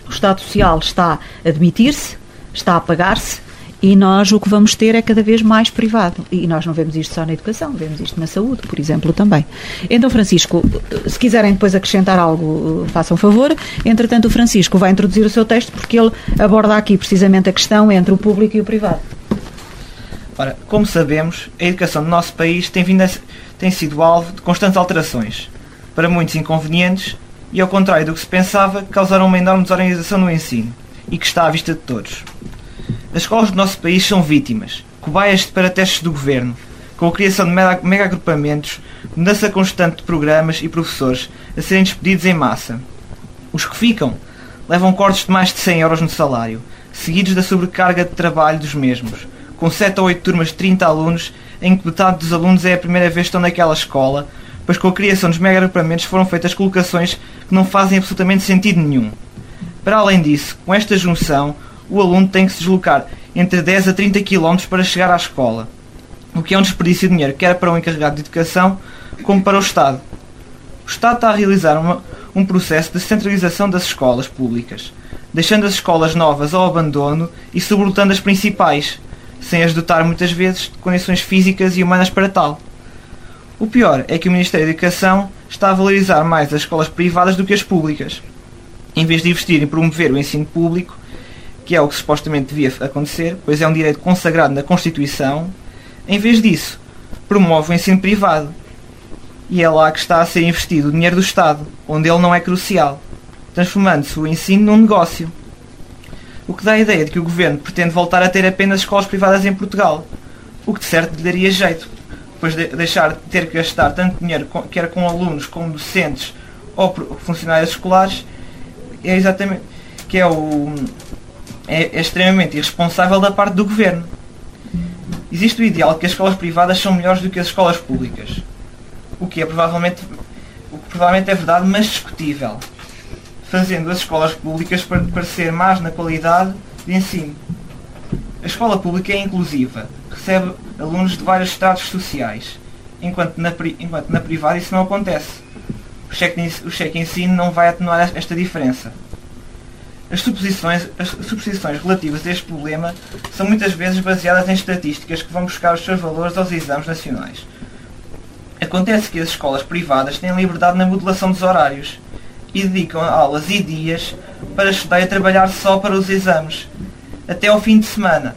O Estado Social está a admitir-se, está a pagar-se, e nós o que vamos ter é cada vez mais privado. E nós não vemos isto só na educação, vemos isto na saúde, por exemplo, também. Então, Francisco, se quiserem depois acrescentar algo, façam favor. Entretanto, o Francisco vai introduzir o seu texto porque ele aborda aqui precisamente a questão entre o público e o privado. Ora, como sabemos, a educação do nosso país tem, vindo a, tem sido alvo de constantes alterações, para muitos inconvenientes e, ao contrário do que se pensava, causaram uma enorme desorganização no ensino e que está à vista de todos. As escolas do nosso país são vítimas, cobaias de paratestes do governo, com a criação de mega agrupamentos, mudança constante de programas e professores a serem despedidos em massa. Os que ficam levam cortes de mais de 100 euros no salário, seguidos da sobrecarga de trabalho dos mesmos, com 7 ou 8 turmas de 30 alunos, em que metade dos alunos é a primeira vez que estão naquela escola, pois com a criação dos mega agrupamentos foram feitas colocações que não fazem absolutamente sentido nenhum. Para além disso, com esta junção, o aluno tem que se deslocar entre 10 a 30 km para chegar à escola, o que é um desperdício de dinheiro, quer para o encarregado de educação, como para o Estado. O Estado está a realizar uma, um processo de centralização das escolas públicas, deixando as escolas novas ao abandono e sobrelotando as principais, sem as dotar muitas vezes de condições físicas e humanas para tal. O pior é que o Ministério da Educação está a valorizar mais as escolas privadas do que as públicas. Em vez de investir em promover o ensino público, que é o que supostamente devia acontecer, pois é um direito consagrado na Constituição, em vez disso, promove o ensino privado. E é lá que está a ser investido o dinheiro do Estado, onde ele não é crucial. transformando-se o ensino num negócio. O que dá a ideia de que o governo pretende voltar a ter apenas escolas privadas em Portugal, o que de certo lhe daria jeito, pois de deixar de ter que gastar tanto dinheiro, quer com alunos como docentes ou funcionários escolares, é exatamente que é o é, é extremamente irresponsável da parte do governo. Existe o ideal que as escolas privadas são melhores do que as escolas públicas, o que é provavelmente o que provavelmente é verdade, mas discutível, fazendo as escolas públicas parecer mais na qualidade de ensino. A escola pública é inclusiva, recebe alunos de vários estados sociais, enquanto na, enquanto na privada isso não acontece. O cheque, o cheque ensino não vai atenuar esta diferença. As suposições, as suposições relativas a este problema são muitas vezes baseadas em estatísticas que vão buscar os seus valores aos exames nacionais. Acontece que as escolas privadas têm liberdade na modulação dos horários e dedicam aulas e dias para estudar e trabalhar só para os exames, até ao fim de semana,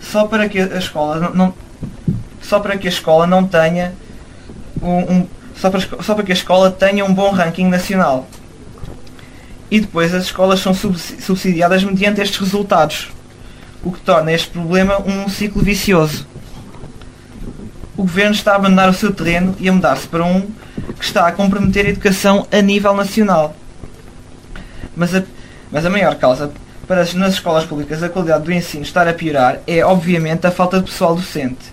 só para que a escola não, só para que a escola não tenha um, um só, para, só para que a escola tenha um bom ranking nacional e depois as escolas são subsidiadas mediante estes resultados, o que torna este problema um ciclo vicioso. O governo está a abandonar o seu terreno e a mudar-se para um que está a comprometer a educação a nível nacional. Mas a, mas a maior causa para nas escolas públicas a qualidade do ensino estar a piorar é, obviamente, a falta de pessoal docente.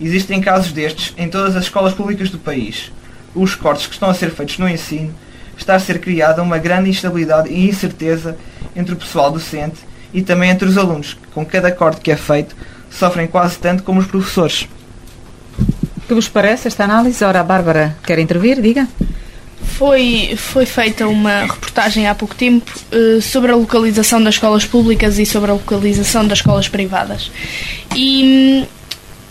Existem casos destes em todas as escolas públicas do país. Os cortes que estão a ser feitos no ensino está a ser criada uma grande instabilidade e incerteza entre o pessoal docente e também entre os alunos, que com cada corte que é feito sofrem quase tanto como os professores. Que vos parece esta análise? Ora, a Bárbara quer intervir, diga. Foi, foi feita uma reportagem há pouco tempo uh, sobre a localização das escolas públicas e sobre a localização das escolas privadas. E hum,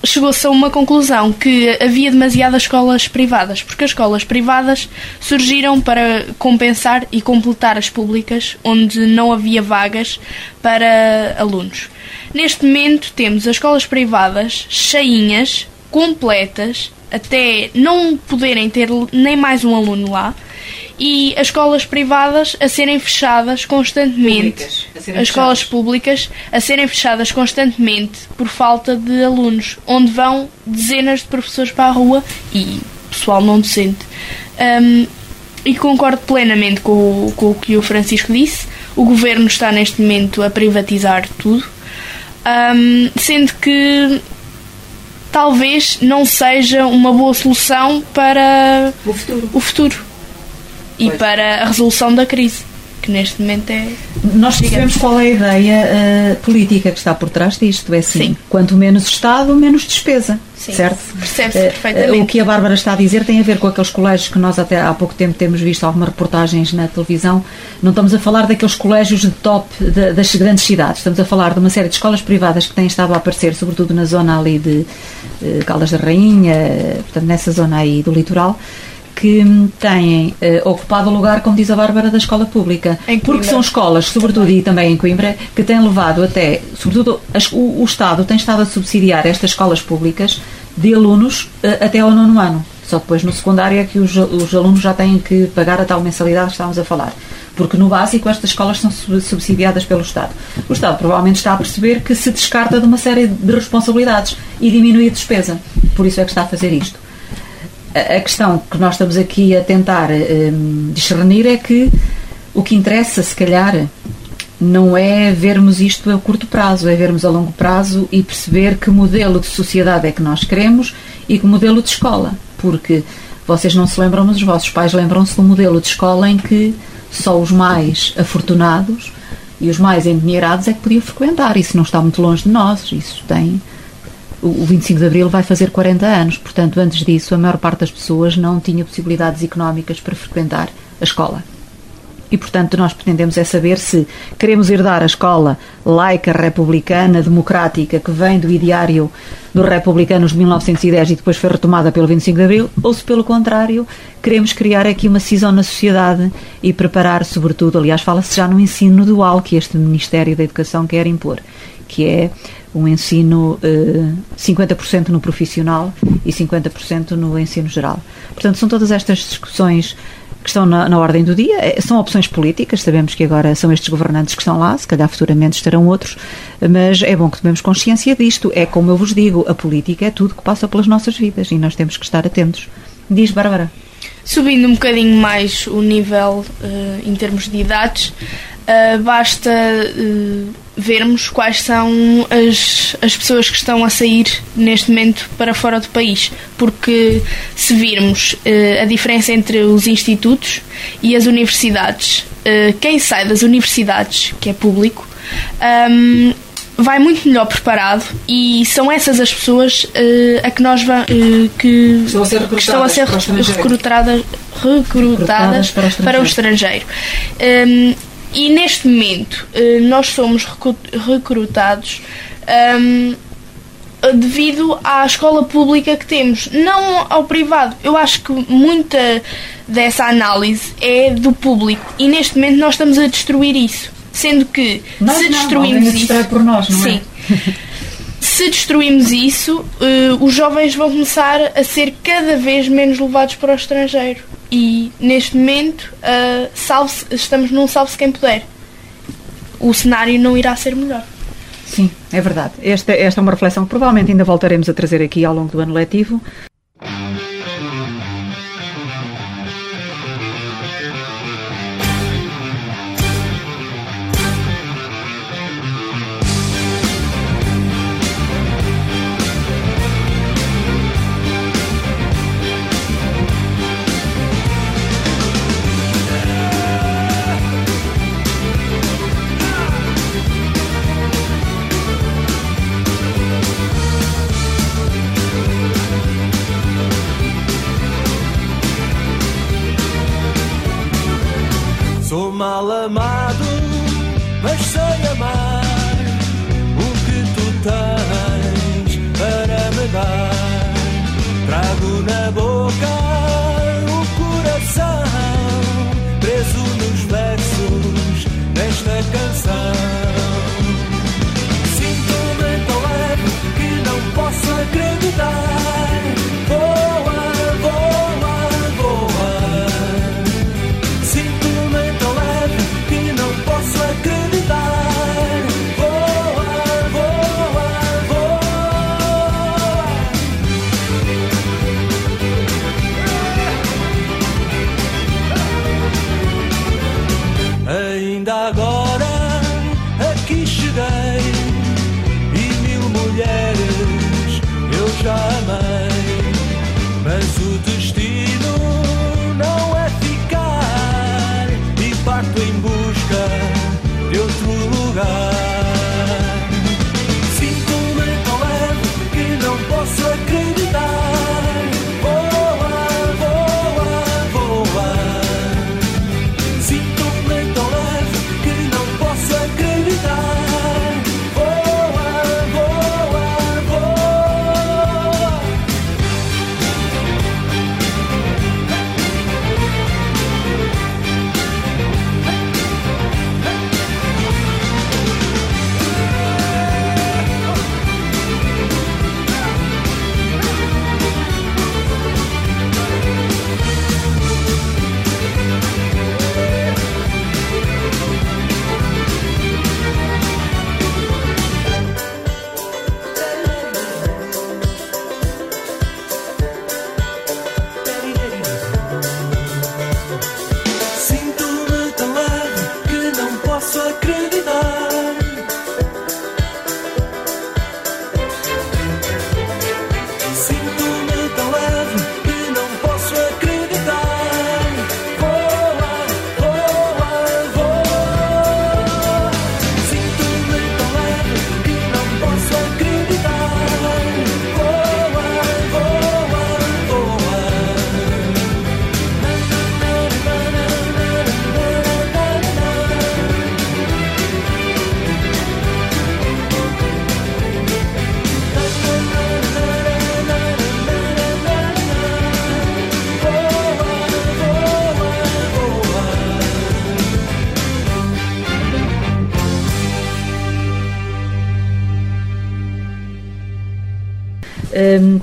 chegou-se a uma conclusão que havia demasiadas escolas privadas, porque as escolas privadas surgiram para compensar e completar as públicas, onde não havia vagas para alunos. Neste momento temos as escolas privadas cheinhas, completas, até não poderem ter nem mais um aluno lá, e as escolas privadas a serem fechadas constantemente. Serem as escolas públicas a serem fechadas constantemente por falta de alunos, onde vão dezenas de professores para a rua e pessoal não docente. Um, e concordo plenamente com, com o que o Francisco disse. O governo está neste momento a privatizar tudo, um, sendo que talvez não seja uma boa solução para o futuro. O futuro e pois. para a resolução da crise, que neste momento é. Nós percebemos qual é a ideia uh, política que está por trás disto. É assim: Sim. quanto menos Estado, menos despesa. Sim. Certo? Percebe-se uh, perfeitamente. Uh, o que a Bárbara está a dizer tem a ver com aqueles colégios que nós até há pouco tempo temos visto algumas reportagens na televisão. Não estamos a falar daqueles colégios de top de, das grandes cidades. Estamos a falar de uma série de escolas privadas que têm estado a aparecer, sobretudo na zona ali de Caldas da Rainha, portanto, nessa zona aí do litoral que têm uh, ocupado o lugar, como diz a Bárbara, da escola pública. Porque são escolas, sobretudo e também em Coimbra, que têm levado até, sobretudo as, o, o, Estado tem estado a subsidiar estas escolas públicas de alunos uh, até ao nono ano. Só depois no secundário é que os, os, alunos já têm que pagar a tal mensalidade que estávamos a falar. Porque no básico estas escolas são subsidiadas pelo Estado. O Estado provavelmente está a perceber que se descarta de uma série de responsabilidades e diminui a despesa. Por isso é que está a fazer isto a questão que nós estamos aqui a tentar um, discernir é que o que interessa, se calhar, não é vermos isto a curto prazo, é vermos a longo prazo e perceber que modelo de sociedade é que nós queremos e que modelo de escola. Porque vocês não se lembram, mas os vossos pais lembram-se do modelo de escola em que só os mais afortunados e os mais endinheirados é que podiam frequentar. Isso não está muito longe de nós, isso tem o 25 de Abril vai fazer 40 anos, portanto, antes disso, a maior parte das pessoas não tinha possibilidades económicas para frequentar a escola. E, portanto, nós pretendemos é saber se queremos herdar a escola laica, republicana, democrática, que vem do ideário dos republicanos de 1910 e depois foi retomada pelo 25 de Abril, ou se, pelo contrário, queremos criar aqui uma cisão na sociedade e preparar, sobretudo, aliás, fala-se já no ensino dual que este Ministério da Educação quer impor, que é um ensino uh, eh, 50% no profissional e 50% no ensino geral. Portanto, são todas estas discussões que estão na, na ordem do dia. Eh, São opções políticas, sabemos que agora são estes governantes que estão lá, se calhar futuramente estarão outros, mas é bom que tomemos consciência disto. É como eu vos digo, a política é tudo que passa pelas nossas vidas e nós temos que estar atentos. Diz, Bárbara. Subindo um bocadinho mais o nível eh, em termos de idades, eh, basta eh, vermos quais são as, as pessoas que estão a sair neste momento para fora do país. Porque se virmos eh, a diferença entre os institutos e as universidades, eh, quem sai das universidades, que é público, ahm, vai muito melhor preparado e são essas as pessoas eh, a que nós va- eh, que, Estão a ser que estão a ser recrutadas para o estrangeiro. recrutadas, recrutadas Recrutadas para o estrangeiro. para o estrangeiro. Hum, e neste momento eh, nós somos recrutados hum, devido à escola pública que temos, não ao privado. Eu acho que muita dessa análise é do público e neste momento nós estamos a destruir isso. Sendo que Nós se não, destruímos a isso. por nós, não é? Sim. Se destruímos isso, eh, os jovens vão começar a ser cada vez menos levados para o estrangeiro. E neste momento, eh, salve-se- estamos num salve-se quem puder. O cenário não irá ser melhor. Sim, é verdade. Esta, esta é uma reflexão que provavelmente ainda voltaremos a trazer aqui ao longo do ano letivo.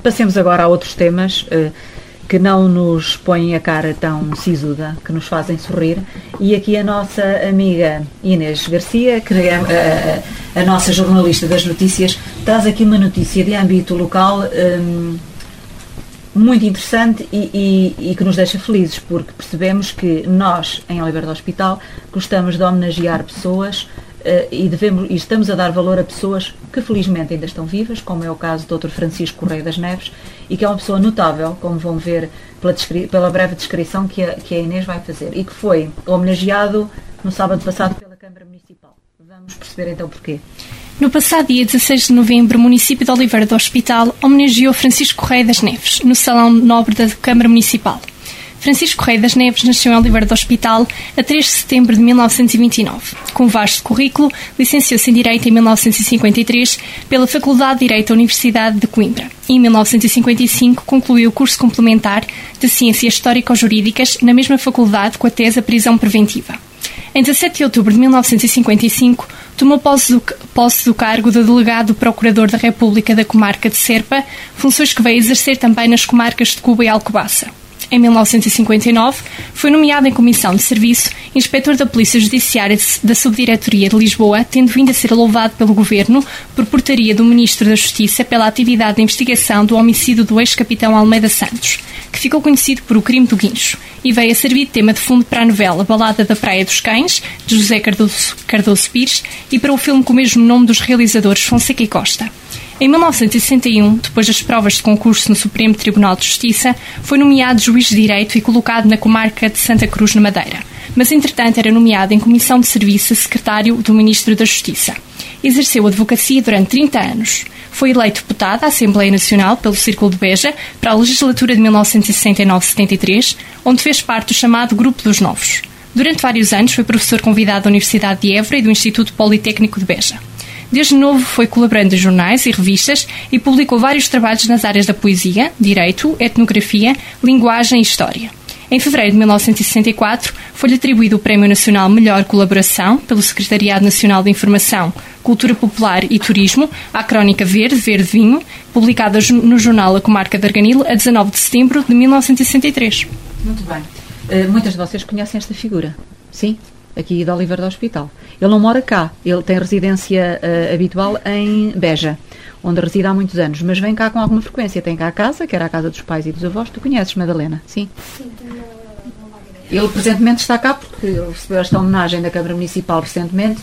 Passemos agora a outros temas. Uh, que não nos põem a cara tão sisuda, que nos fazem sorrir. E aqui a nossa amiga Inês Garcia, que é a, a, a nossa jornalista das notícias, traz aqui uma notícia de âmbito local hum, muito interessante e, e, e, que nos deixa felizes, porque percebemos que nós, em Oliveira do Hospital, gostamos de homenagear pessoas uh, e, devemos, e estamos a dar valor a pessoas que felizmente ainda estão vivas, como é o caso do Dr. Francisco Correia das Neves, e que é uma pessoa notável, como vão ver pela, pela breve descrição que a, que a Inês vai fazer, e que foi homenageado no sábado passado pela Câmara Municipal. Vamos perceber então porquê. No passado dia 16 de novembro, o município de Oliveira do Hospital homenageou Francisco Correia das Neves, no Salão Nobre da Câmara Municipal. Francisco Correia das Neves nasceu em Oliveira do Hospital a 3 de setembro de 1929. Com vasto currículo, licenciou-se em Direito em 1953 pela Faculdade de Direito da Universidade de Coimbra em 1955 concluiu o curso complementar de Ciências Histórico-Jurídicas na mesma faculdade com a tese prisão preventiva. Em 17 de outubro de 1955, tomou posse do, posse do cargo de delegado Procurador da República da Comarca de Serpa, funções que veio exercer também nas comarcas de Cuba e Alcobaça. Em 1959, foi nomeado em comissão de serviço inspetor da Polícia Judiciária da Subdiretoria de Lisboa, tendo vindo a ser louvado pelo Governo por portaria do Ministro da Justiça pela atividade de investigação do homicídio do ex-capitão Almeida Santos, que ficou conhecido por O Crime do Guincho, e veio a servir de tema de fundo para a novela Balada da Praia dos Cães, de José Cardoso, Cardoso Pires, e para o filme com o mesmo nome dos realizadores Fonseca e Costa. Em 1961, depois das provas de concurso no Supremo Tribunal de Justiça, foi nomeado juiz de direito e colocado na comarca de Santa Cruz, na Madeira. Mas, entretanto, era nomeado em comissão de serviço secretário do Ministro da Justiça. Exerceu advocacia durante 30 anos. Foi eleito deputado à Assembleia Nacional pelo Círculo de Beja para a legislatura de 1969-73, onde fez parte do chamado Grupo dos Novos. Durante vários anos foi professor convidado da Universidade de Évora e do Instituto Politécnico de Beja. Desde novo foi colaborando em jornais e revistas e publicou vários trabalhos nas áreas da poesia, direito, etnografia, linguagem e história. Em fevereiro de 1964, foi-lhe atribuído o Prémio Nacional Melhor Colaboração pelo Secretariado Nacional de Informação, Cultura Popular e Turismo à Crónica Verde, Verde Vinho, publicada no jornal A Comarca de Arganil a 19 de setembro de 1963. Muito bem. Uh, muitas de vocês conhecem esta figura, sim? Aqui de Oliver do Hospital. Ele não mora cá, ele tem residência uh, habitual em Beja, onde reside há muitos anos, mas vem cá com alguma frequência. Tem cá a casa, que era a casa dos pais e dos avós. Tu conheces, Madalena? Sim? Sim, ele presentemente está cá porque recebeu esta homenagem da Câmara Municipal recentemente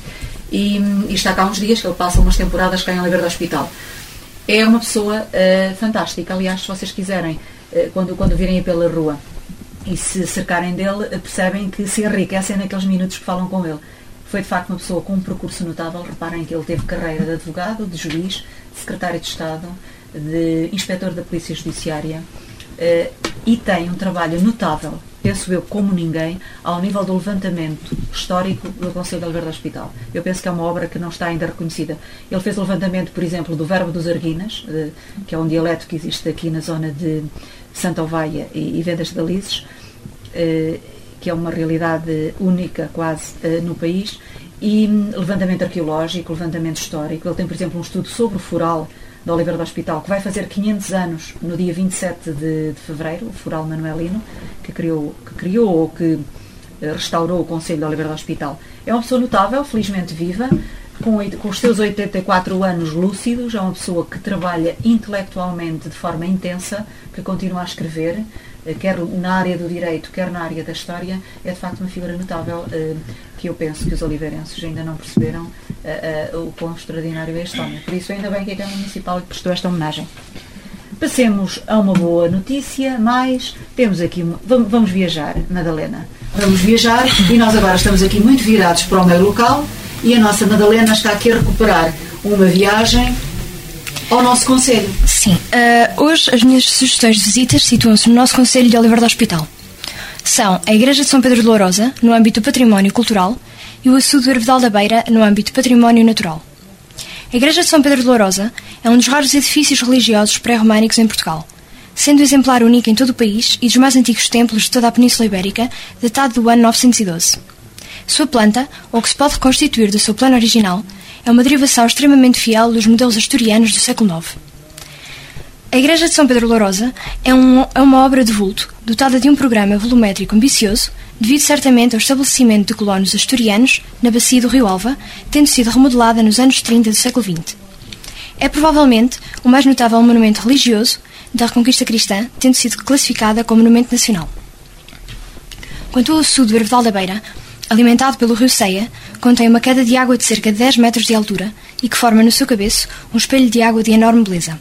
e, e, está cá uns dias, que ele passa umas temporadas cá em Oliveira do Hospital. É uma pessoa uh, fantástica. Aliás, se vocês quiserem, uh, quando, quando virem pela rua e se cercarem dele, percebem que se enriquecem naqueles minutos que falam com ele. Foi de facto uma pessoa com um percurso notável. Reparem que ele teve carreira de advogado, de juiz, de secretário de Estado, de inspetor da Polícia Judiciária uh, e tem um trabalho notável, penso eu, como ninguém, ao nível do levantamento histórico do Conselho de Alberto Hospital. Eu penso que é uma obra que não está ainda reconhecida. Ele fez o levantamento, por exemplo, do Verbo dos Arguinas, uh, que é um dialeto que existe aqui na zona de Santa Ovaia e, e Vendas de Galizes. Uh, que é uma realidade única quase uh, no país, e um, levantamento arqueológico, levantamento histórico. Ele tem, por exemplo, um estudo sobre o Fural da Oliveira do Hospital, que vai fazer 500 anos no dia 27 de, de fevereiro, o Fural Manuelino, que criou, que criou ou que eh, restaurou o Conselho da Oliveira do Hospital. É uma pessoa notável, felizmente viva, com, com, os seus 84 anos lúcidos, é uma pessoa que trabalha intelectualmente de forma intensa, que continua a escrever, eh, quer na área do direito, quer na área da história, é de facto uma figura notável eh, que eu penso que os oliveirenses ainda não perceberam eh, o quão extraordinário é este homem. Por isso, ainda bem que a Câmara Municipal lhe prestou esta homenagem. Passemos a uma boa notícia, mas temos aqui. Vamos viajar, Madalena. Vamos viajar e nós agora estamos aqui muito virados para o meio local e a nossa Madalena está aqui a recuperar uma viagem ao nosso Conselho. Sim. Uh, hoje as minhas sugestões de visitas situam-se no nosso Conselho de Oliver do Hospital. São a Igreja de São Pedro de Lourosa, no âmbito do património cultural, e o Açude do Hervedal da Beira, no âmbito do património natural. A Igreja de São Pedro de Lourosa é um dos raros edifícios religiosos pré-românicos em Portugal, sendo um exemplar único em todo o país e dos mais antigos templos de toda a Península Ibérica, datado do ano 912. Sua planta, ou que se pode reconstituir do seu plano original, é uma derivação extremamente fiel dos modelos asturianos do século IX. A Igreja de São Pedro Lourosa é, um, é uma obra de vulto, dotada de um programa volumétrico ambicioso, devido certamente ao estabelecimento de colonos asturianos na bacia do Rio Alva, tendo sido remodelada nos anos 30 do século XX. É provavelmente o mais notável monumento religioso da Reconquista Cristã, tendo sido classificada como monumento nacional. Quanto ao açude do Hervedal da Beira, alimentado pelo rio Ceia, contém uma queda de água de cerca de 10 metros de altura e que forma no seu cabeço um espelho de água de enorme beleza.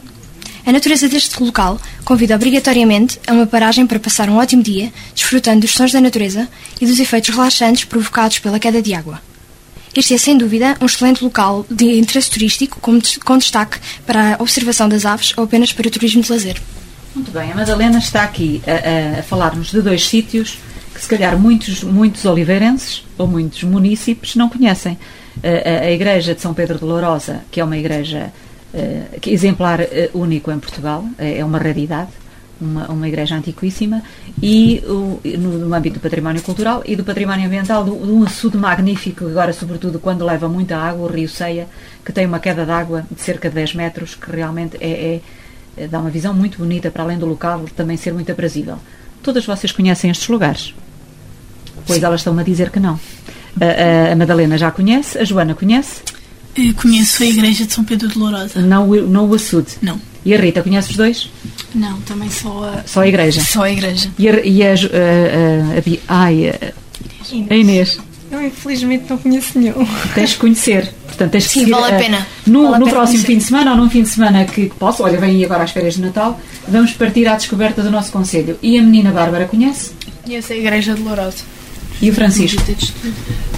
A natureza deste local convida obrigatoriamente a uma paragem para passar um ótimo dia, desfrutando dos sons da natureza e dos efeitos relaxantes provocados pela queda de água. Este é, sem dúvida, um excelente local de interesse turístico, com, destaque para a observação das aves ou apenas para o turismo de lazer. Muito bem, a Madalena está aqui a, a, falar-nos de dois sítios se calhar, muitos, muitos oliveirenses ou muitos munícipes não conhecem. A, a, Igreja de São Pedro de Lourosa, que é uma igreja uh, exemplar uh, único em Portugal, é, é uma raridade, uma, uma igreja antiquíssima, e o, no, no, âmbito do património cultural e do património ambiental, de um açude magnífico, agora sobretudo quando leva muita água, o rio Ceia, que tem uma queda de água de cerca de 10 metros, que realmente é, é, dá uma visão muito bonita, para além do local também ser muito aprazível. Todas vocês conhecem estes lugares? Pois Sim. elas estão-me a dizer que não. A, a, Madalena já conhece, a Joana conhece? Eu conheço a Igreja de São Pedro de Lourosa. Não, não o açude? Não. E a Rita, conhece os dois? Não, também só a... Só a Igreja? Só a Igreja. E a... E a, a, a, a, ai, a, a Inês? Eu infelizmente não conheço nenhum. Tens de conhecer. Portanto, tens Sim, que vale a pena. No, vale no a pena próximo conhecer. fim de semana ou num fim de semana que, que posso, olha, vem aí agora às férias de Natal, vamos partir à descoberta do nosso Conselho. E a menina Bárbara conhece? Conheço a Igreja de Lourosa. E o Francisco?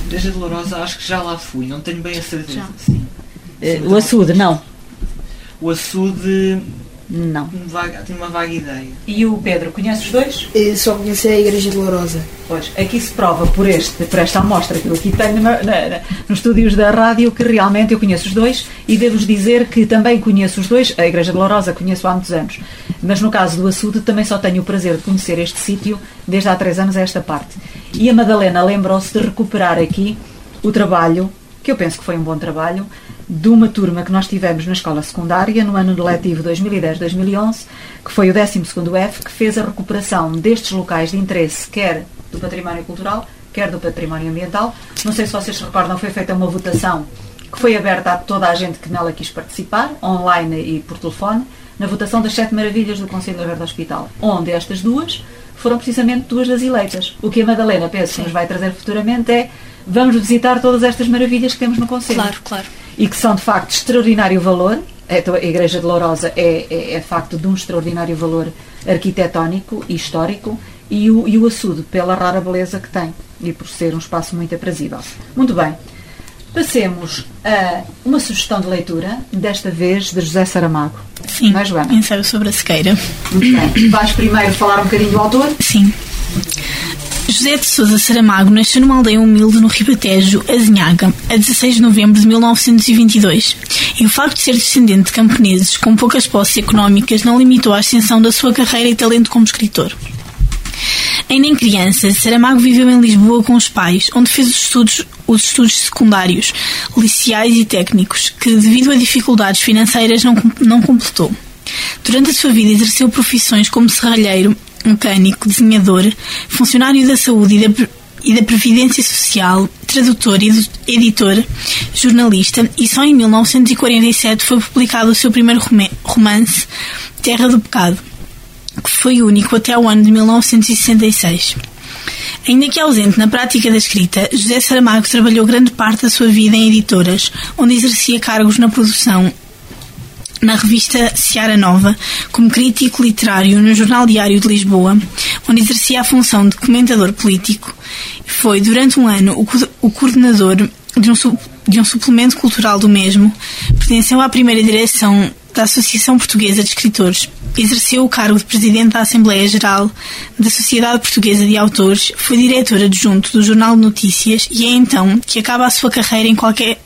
Igreja de Lourosa, acho que já lá fui, não tenho bem a certeza. Já. Sim. Uh, o açude, não. O açude. Não. um vaga- Tenho uma vaga ideia. E o Pedro, conhece os dois? Eu só conheci a Igreja de Lourosa. Pois, aqui se prova por, este, por esta amostra que eu aqui tenho na- na- na- nos estúdios da rádio que realmente eu conheço os dois e devo-vos dizer que também conheço os dois, a Igreja de Lourosa conheço há muitos anos, mas no caso do açude também só tenho o prazer de conhecer este sítio desde há três anos a esta parte. E a Madalena lembrou-se de recuperar aqui o trabalho, que eu penso que foi um bom trabalho, de uma turma que nós tivemos na escola secundária no ano letivo 2010-2011, que foi o 12º F, que fez a recuperação destes locais de interesse, quer do património cultural, quer do património ambiental. Não sei se vocês se recordam, foi feita uma votação que foi aberta a toda a gente que nela quis participar, online e por telefone, na votação das sete maravilhas do Conselho Verde Hospital, onde estas duas foram precisamente duas das eleitas. O que a Madalena penso que nos vai trazer futuramente é vamos visitar todas estas maravilhas que temos no Conselho Claro, claro. E que são de facto de extraordinário valor. Então, a Igreja de Lourosa é, é, é de facto de um extraordinário valor arquitetónico e histórico e o, e o açude pela rara beleza que tem e por ser um espaço muito aprazível. Muito bem. Passemos a uma sugestão de leitura, desta vez de José Saramago. Sim, Não é, Joana? ensaio sobre a sequeira. Muito bem. Vais primeiro falar um bocadinho do autor? Sim. José de Sousa Saramago nasceu numa aldeia humilde no Ribatejo, Azinhaga, a 16 de novembro de 1922. E o facto de ser descendente de camponeses com poucas posses económicas não limitou a ascensão da sua carreira e talento como escritor. Ainda em criança, Saramago viveu em Lisboa com os pais, onde fez os estudos, os estudos secundários, liceais e técnicos, que, devido a dificuldades financeiras, não, não completou. Durante a sua vida exerceu profissões como serralheiro, mecânico, desenhador, funcionário da saúde e da, e da Previdência Social, tradutor e editor, jornalista, e só em 1947 foi publicado o seu primeiro romance, Terra do Pecado que foi único até o ano de 1966. Ainda que ausente na prática da escrita, José Saramago trabalhou grande parte da sua vida em editoras, onde exercia cargos na produção na revista Seara Nova, como crítico literário no Jornal Diário de Lisboa, onde exercia a função de comentador político. Foi, durante um ano, o, co- o coordenador de um, de um suplemento cultural do mesmo, pertenceu à primeira direção da Associação Portuguesa de Escritores, exerceu o cargo de presidente da Assembleia Geral da Sociedade Portuguesa de Autores, foi diretor adjunto do Jornal de Notícias e é então que acaba a sua carreira em qualquer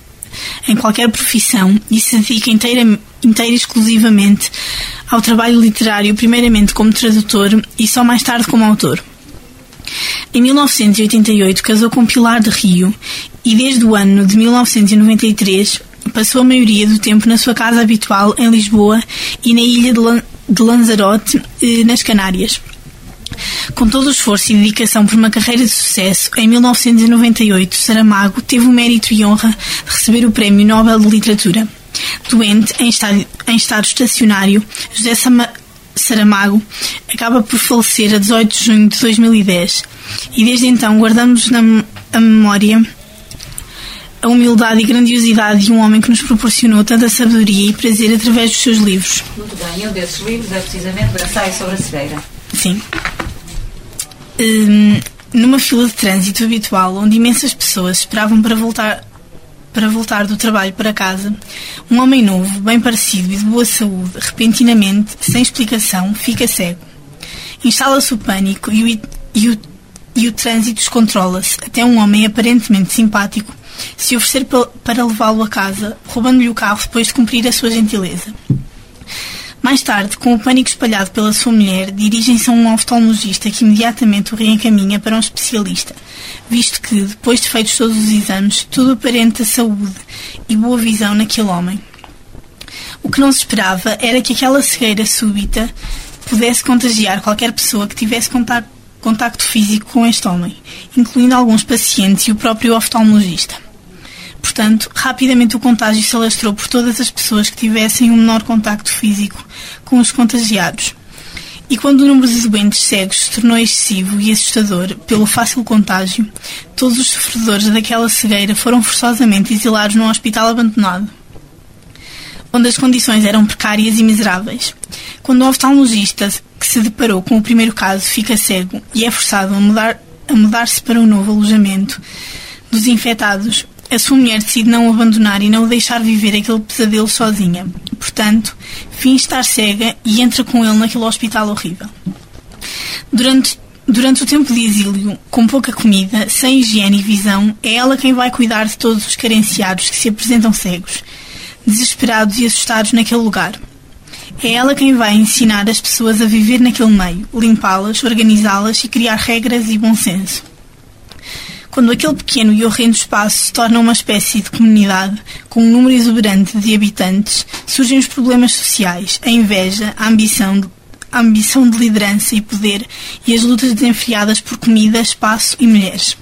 em qualquer profissão e se dedica inteira, inteira e exclusivamente ao trabalho literário, primeiramente como tradutor e só mais tarde como autor. Em 1988 casou com Pilar de Rio e desde o ano de 1993 passou a maioria do tempo na sua casa habitual em Lisboa e na ilha de, de Lanzarote, eh, nas Canárias. Com todo o esforço e dedicação por uma carreira de sucesso, em 1998, Saramago teve o mérito e honra de receber o Prémio Nobel de Literatura. Doente, em estado, em estado estacionário, José Sama- Saramago acaba por falecer a 18 de junho de 2010 e desde então guardamos na a memória a humildade e grandiosidade de um homem que nos proporcionou tanta sabedoria e prazer através dos seus livros. Muito bem, e um desses livros é precisamente Braçai sobre a Cegueira. Sim. Hum, numa fila de trânsito habitual, onde imensas pessoas esperavam para voltar para voltar do trabalho para casa, um homem novo, bem parecido e de boa saúde, repentinamente, sem explicação, fica cego. Instala-se o pânico e o, e o, e o trânsito descontrola-se, até um homem aparentemente simpático se oferecer pa- para levá-lo a casa, roubando-lhe o carro depois de cumprir a sua gentileza. Mais tarde, com o pânico espalhado pela sua mulher, dirigem-se a um oftalmologista que imediatamente o reencaminha para um especialista, visto que, depois de feitos todos os exames, tudo aparenta saúde e boa visão naquele homem. O que não se esperava era que aquela cegueira súbita pudesse contagiar qualquer pessoa que tivesse contato, contacto físico com este homem, incluindo alguns pacientes e o próprio oftalmologista. Portanto, rapidamente o contágio se alastrou por todas as pessoas que tivessem um menor contacto físico com os contagiados. E quando o número de doentes cegos se tornou excessivo e assustador pelo fácil contágio, todos os sofredores daquela cegueira foram forçosamente exilados num hospital abandonado, onde as condições eram precárias e miseráveis. Quando o oftalmologista que se deparou com o primeiro caso fica cego e é forçado a mudar a mudar-se para um novo alojamento dos infectados, a sua mulher decide não o abandonar e não o deixar viver aquele pesadelo sozinha. Portanto, finge estar cega e entra com ele naquele hospital horrível. Durante, durante o tempo de exílio, com pouca comida, sem higiene e visão, é ela quem vai cuidar de todos os carenciados que se apresentam cegos, desesperados e assustados naquele lugar. É ela quem vai ensinar as pessoas a viver naquele meio, limpá-las, organizá-las e criar regras e bom senso. Quando aquele pequeno e horrendo espaço se torna uma espécie de comunidade, com um número exuberante de habitantes, surgem os problemas sociais, a inveja, a ambição, a ambição de liderança e poder e as lutas desenfreadas por comida, espaço e mulheres.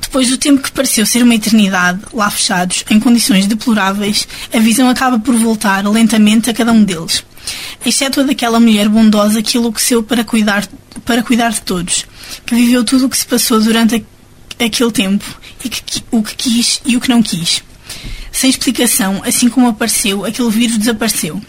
Depois do tempo que pareceu ser uma eternidade, lá fechados, em condições deploráveis, a visão acaba por voltar lentamente a cada um deles. Exceto a daquela mulher bondosa que enlouqueceu para cuidar, para cuidar de todos, que viveu tudo o que se passou durante aquele tempo e que, o que quis e o que não quis. Sem explicação, assim como apareceu, aquele vírus desapareceu.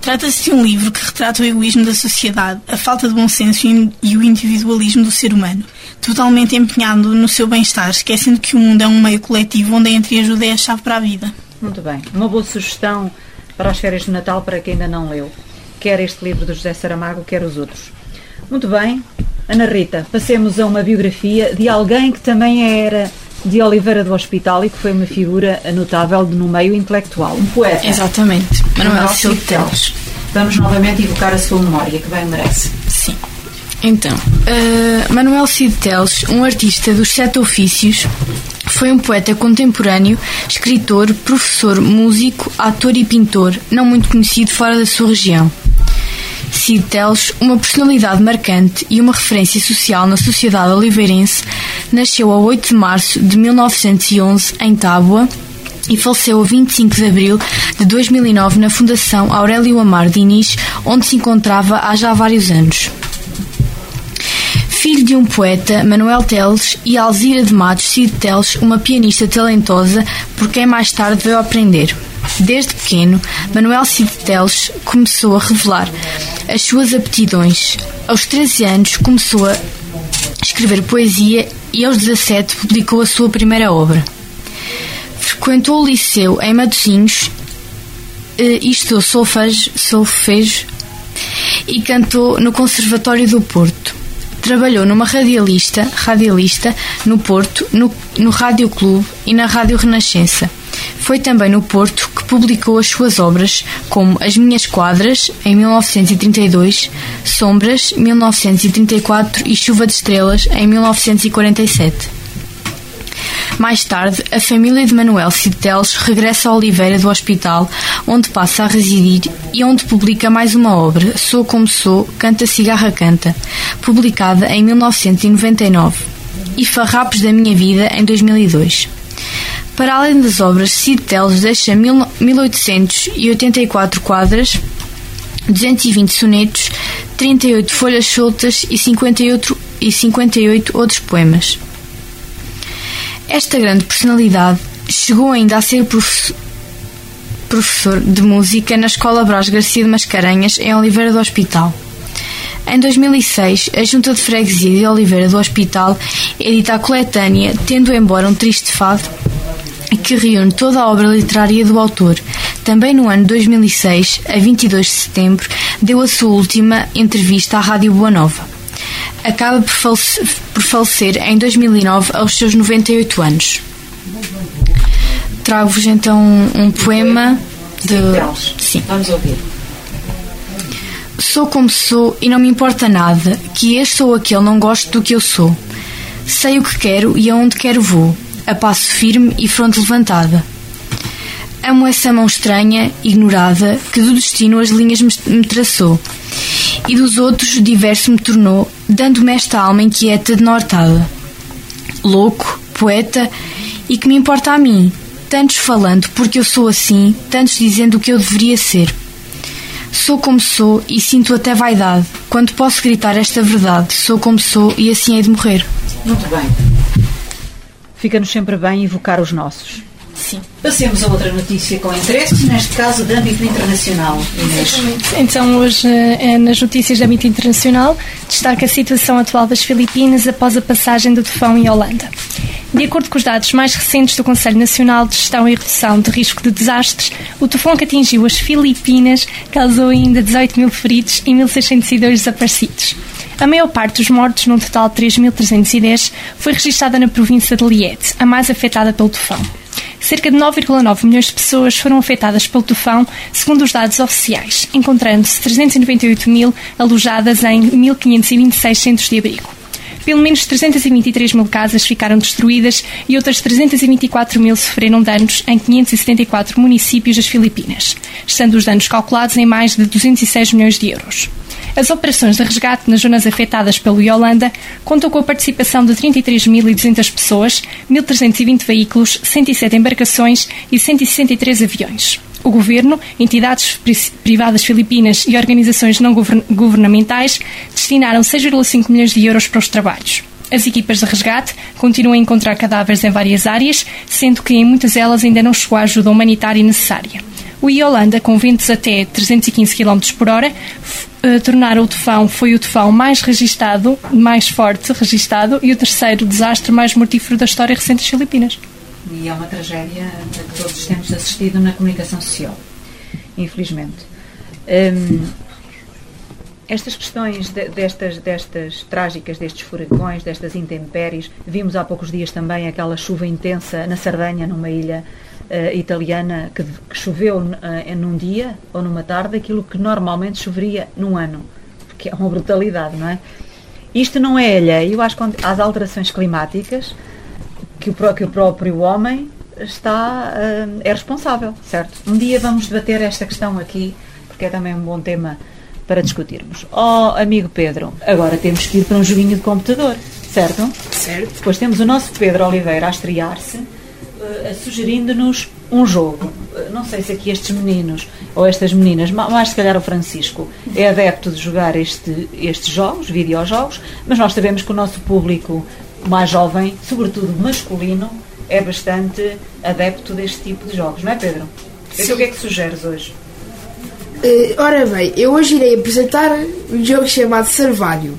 Trata-se de um livro que retrata o egoísmo da sociedade, a falta de bom senso e e o individualismo do ser humano, totalmente empenhado no seu bem-estar, esquecendo que o mundo é um meio coletivo onde a entreajuda é a chave para a vida. Muito bem. Uma boa sugestão para as férias de Natal para quem ainda não leu. Quer este livro do José Saramago, quer os outros. Muito bem. Ana Rita, passemos a uma biografia de alguém que também era de Oliveira do Hospital e que foi uma figura notável no meio intelectual. Um poeta. Exatamente. Manuel Silva Silva Teles. Vamos novamente evocar a sua memória, que bem merece. Sim. Então, uh, Manuel Cid Teles, um artista dos sete ofícios, foi um poeta contemporâneo, escritor, professor, músico, ator e pintor, não muito conhecido fora da sua região. Cid Teles, uma personalidade marcante e uma referência social na sociedade oliveirense, nasceu a 8 de março de 1911 em Tábua e faleceu a 25 de abril de 2009 na Fundação Aurélio Amar Diniz, onde se encontrava há já vários anos. Filho de um poeta, Manuel Teles, e Alzira de Matos Cid Teles, uma pianista talentosa, por quem mais tarde veio aprender. Desde pequeno, Manuel Cid Teles começou a revelar as suas aptidões. Aos 13 anos começou a escrever poesia e aos 17 publicou a sua primeira obra. Frequentou o liceu em Matosinhos eh, e estudou solfejo, solfejo e cantou no Conservatório do Porto. Trabalhou numa radialista, radialista no Porto, no, no Rádio Clube e na Rádio Renascença. Foi também no Porto que publicou as suas obras, como As Minhas Quadras, em 1932, Sombras, 1934 e Chuva de Estrelas, em 1947. Mais tarde, a família de Manuel Cid Teles regressa a Oliveira do Hospital, onde passa a residir e onde publica mais uma obra, Sou Como Sou, Canta Cigarra Canta, publicada em 1999, e Farrapos da Minha Vida, em 2002. Para além das obras, Cid Teles deixa 1884 quadras, 220 sonetos, 38 folhas soltas e 58, e 58 outros poemas. Esta grande personalidade chegou ainda a ser profe- professor de música na Escola Brás Garcia de Mascarenhas, em Oliveira do Hospital. Em 2006, a Junta de Freguesia de Oliveira do Hospital edita a coletânea Tendo Embora um Triste Fado, que reúne toda a obra literária do autor. Também no ano 2006, a 22 de setembro, deu a sua última entrevista à Rádio Boa Nova. Acaba por falece- por falecer em 2009 aos seus 98 anos. Trago-vos então um poema de. Sim. Vamos ouvir. Sou como sou e não me importa nada, que este ou aquele não gosto do que eu sou. Sei o que quero e aonde quero vou, a passo firme e fronte levantada. Amo essa mão estranha, ignorada, que do destino as linhas me traçou, e dos outros diverso me tornou, dando-me esta alma inquieta de nortada. Louco, poeta, e que me importa a mim, tantos falando porque eu sou assim, tantos dizendo o que eu deveria ser. Sou como sou e sinto até vaidade quando posso gritar esta verdade. Sou como sou e assim hei de morrer. Muito bem. Fica-nos sempre bem evocar os nossos. Sim. Passemos a outra notícia com interesse, neste caso de âmbito internacional. Inês. Então, hoje, eh, nas notícias de âmbito internacional, destaca a situação atual das Filipinas após a passagem do tufão em Holanda. De acordo com os dados mais recentes do Conselho Nacional de Gestão e Redução de Risco de Desastres, o tufão que atingiu as Filipinas causou ainda 18 mil feridos e 1.602 desaparecidos. A maior parte dos mortos, num total de 3.310, foi registrada na província de Liete, a mais afetada pelo tufão. Cerca de 9,9 milhões de pessoas foram afetadas pelo tufão, segundo os dados oficiais, encontrando-se 398 mil alojadas em 1.526 centros de abrigo. Pelo menos 323 mil casas ficaram destruídas e outras 324 mil sofreram danos em 574 municípios das Filipinas, estando os danos calculados em mais de 206 milhões de euros. As operações de resgate nas zonas afetadas pelo Yolanda contam com a participação de 33.200 pessoas, 1.320 veículos, 107 embarcações e 163 aviões. O governo, entidades pri- privadas filipinas e organizações não govern- governamentais destinaram 6,5 milhões de euros para os trabalhos. As equipas de resgate continuam a encontrar cadáveres em várias áreas, sendo que em muitas delas ainda não chegou a ajuda humanitária necessária. O Iolanda, com ventos até 315 km por hora, eh, tornaram o tufão, foi o tufão mais registado, mais forte registado e o terceiro desastre mais mortífero da história recente das Filipinas. E é uma tragédia a que todos temos assistido na comunicação social, infelizmente. Hum, estas questões de- destas, destas trágicas, destes furacões, destas intempéries, vimos há poucos dias também aquela chuva intensa na Sardenha, numa ilha eh, italiana, que, que choveu eh, num dia ou numa tarde aquilo que normalmente choveria num ano, porque é uma brutalidade, não é? Isto não é alheio às, às alterações climáticas que o, que o próprio homem está eh, é responsável, certo? Um dia vamos debater esta questão aqui, porque é também um bom tema para discutirmos. Oh, amigo Pedro, agora temos que ir para um joguinho de computador, certo? Certo. Depois temos o nosso Pedro Oliveira a estrear-se, eh, sugerindo-nos um jogo. Eh, Não sei se aqui estes meninos ou estas meninas, ma- mais se calhar o Francisco, é adepto de jogar este, estes jogos, videojogos, mas nós sabemos que o nosso público mais jovem, sobretudo masculino, é bastante adepto deste tipo de jogos, não é Pedro? Então o que é que sugeres hoje? Eh, ora bem, eu hoje irei apresentar um jogo chamado Servalho.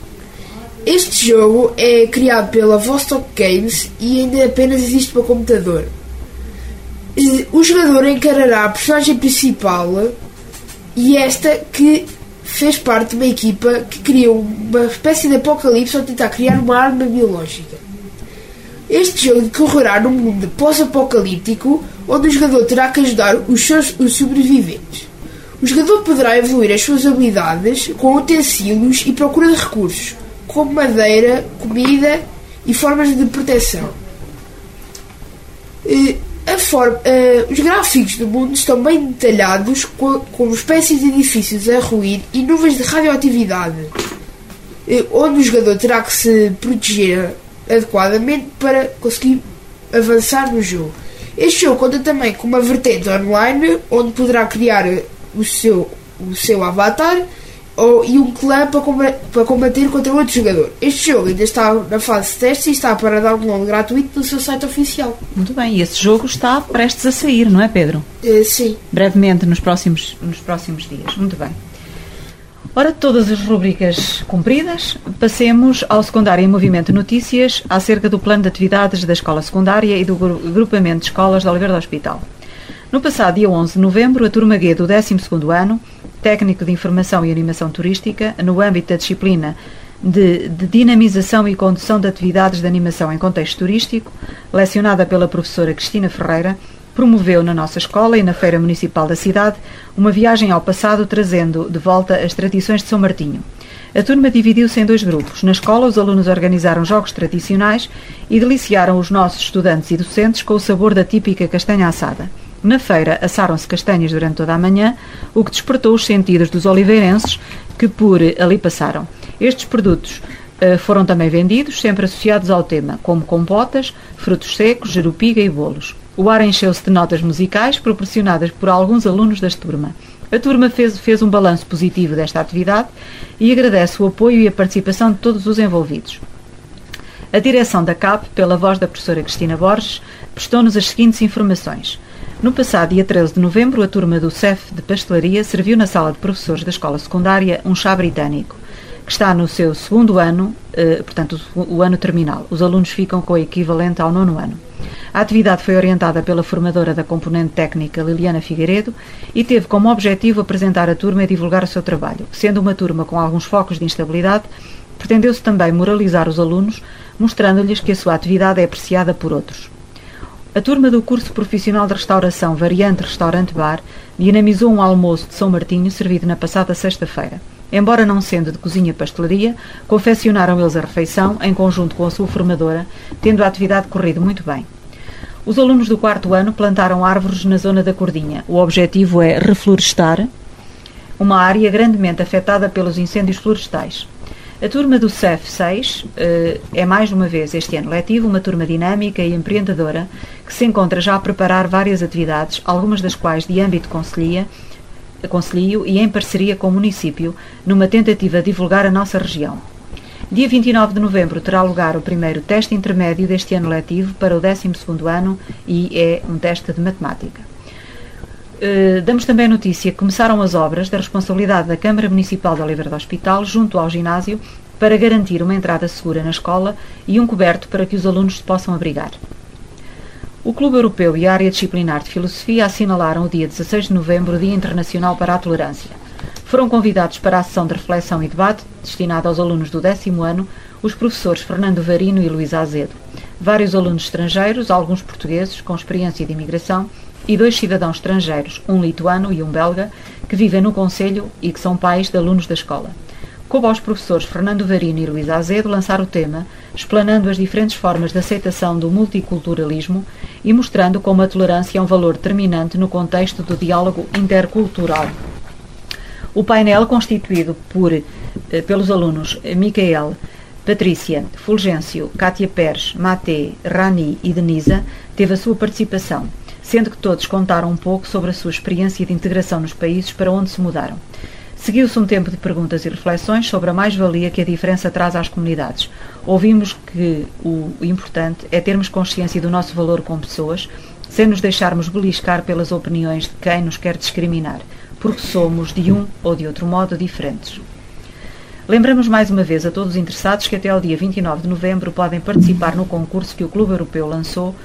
Este jogo é criado pela Vostok Games e ainda apenas existe para computador. O jogador encarará a personagem principal e esta que fez parte de uma equipa que criou uma espécie de apocalipse ao tentar criar uma arma biológica. Este jogo decorrerá num mundo pós-apocalíptico onde o jogador terá que ajudar os seus os sobreviventes. O jogador poderá evoluir as suas habilidades com utensílios e procura de recursos, como madeira, comida e formas de proteção. Eh, forma, eh, os gráficos do mundo estão bem detalhados, co- como espécies de edifícios a ruir e nuvens de radioatividade, eh, onde o jogador terá que se proteger adequadamente para conseguir avançar no jogo. Este jogo conta também com uma vertente online, onde poderá criar o seu, o seu avatar ou, e um clã para, comba- para combater contra outro jogador. Este jogo ainda está na fase de teste e está para download gratuito no seu site oficial. Muito bem, e esse jogo está prestes a sair, não é, Pedro? Eh, sim. Brevemente, nos próximos, nos próximos dias. Muito bem. Ora, todas as rubricas cumpridas, passemos ao secundário em movimento notícias acerca do plano de atividades da escola secundária e do gru- agrupamento de escolas da Oliveira do Hospital. No passado dia 11 de novembro, a turma G do 12º ano, técnico de informação e animação turística, no âmbito da disciplina de, de dinamização e condução de atividades de animação em contexto turístico, lecionada pela professora Cristina Ferreira, promoveu na nossa escola e na Feira Municipal da cidade uma viagem ao passado trazendo de volta as tradições de São Martinho. A turma dividiu-se em dois grupos. Na escola, os alunos organizaram jogos tradicionais e deliciaram os nossos estudantes e docentes com o sabor da típica castanha assada. Na feira, assaram-se castanhas durante toda a manhã, o que despertou os sentidos dos oliveirenses que por ali passaram. Estes produtos eh, foram também vendidos, sempre associados ao tema, como compotas, frutos secos, jerupiga e bolos. O ar encheu-se de notas musicais proporcionadas por alguns alunos da turma. A turma fez, fez um balanço positivo desta atividade e agradece o apoio e a participação de todos os envolvidos. A direção da CAP, pela voz da professora Cristina Borges, prestou-nos as seguintes informações. No passado dia 13 de novembro, a turma do CEF de Pastelaria serviu na sala de professores da escola secundária um chá britânico, que está no seu segundo ano, eh, portanto, o, ano terminal. Os alunos ficam com o equivalente ao nono ano. A atividade foi orientada pela formadora da componente técnica Liliana Figueiredo e teve como objetivo apresentar a turma e divulgar o seu trabalho. Sendo uma turma com alguns focos de instabilidade, pretendeu-se também moralizar os alunos, mostrando-lhes que a sua atividade é apreciada por outros. A turma do curso profissional de restauração Variante Restaurante Bar dinamizou um almoço de São Martinho servido na passada sexta-feira. Embora não sendo de cozinha-pastelaria, confeccionaram eles a refeição em conjunto com a sua formadora, tendo a atividade corrido muito bem. Os alunos do quarto ano plantaram árvores na zona da Cordinha. O objetivo é reflorestar uma área grandemente afetada pelos incêndios florestais. A turma do CEF 6 eh, é mais uma vez este ano letivo uma turma dinâmica e empreendedora que se encontra já a preparar várias atividades, algumas das quais de âmbito conselhio e em parceria com o município, numa tentativa de divulgar a nossa região. Dia 29 de novembro terá lugar o primeiro teste intermédio deste ano letivo para o 12º ano e é um teste de matemática. Eh, damos também a notícia que começaram as obras da responsabilidade da Câmara Municipal de Oliveira do Hospital junto ao ginásio para garantir uma entrada segura na escola e um coberto para que os alunos se possam abrigar. O Clube Europeu e a área disciplinar de Filosofia assinalaram o dia 16 de novembro o Dia Internacional para a Tolerância. Foram convidados para a sessão de reflexão e debate, destinada aos alunos do décimo ano, os professores Fernando Varino e Luís Azedo, vários alunos estrangeiros, alguns portugueses com experiência de imigração e dois cidadãos estrangeiros, um lituano e um belga, que vivem no Conselho e que são pais de alunos da escola. Coube aos professores Fernando Varino e Luís Azedo lançar o tema, explanando as diferentes formas de aceitação do multiculturalismo e mostrando como a tolerância é um valor determinante no contexto do diálogo intercultural. O painel, constituído por, eh, pelos alunos Micael, Patrícia, Fulgêncio, Cátia Pérez, Maté, Rani e Denisa, teve a sua participação, sendo que todos contaram um pouco sobre a sua experiência de integração nos países para onde se mudaram. Seguiu-se um tempo de perguntas e reflexões sobre a mais-valia que a diferença traz às comunidades. Ouvimos que o importante é termos consciência do nosso valor como pessoas, sem nos deixarmos beliscar pelas opiniões de quem nos quer discriminar, porque somos, de um ou de outro modo, diferentes. Lembramos mais uma vez a todos os interessados que até ao dia 29 de novembro podem participar no concurso que o Clube Europeu lançou,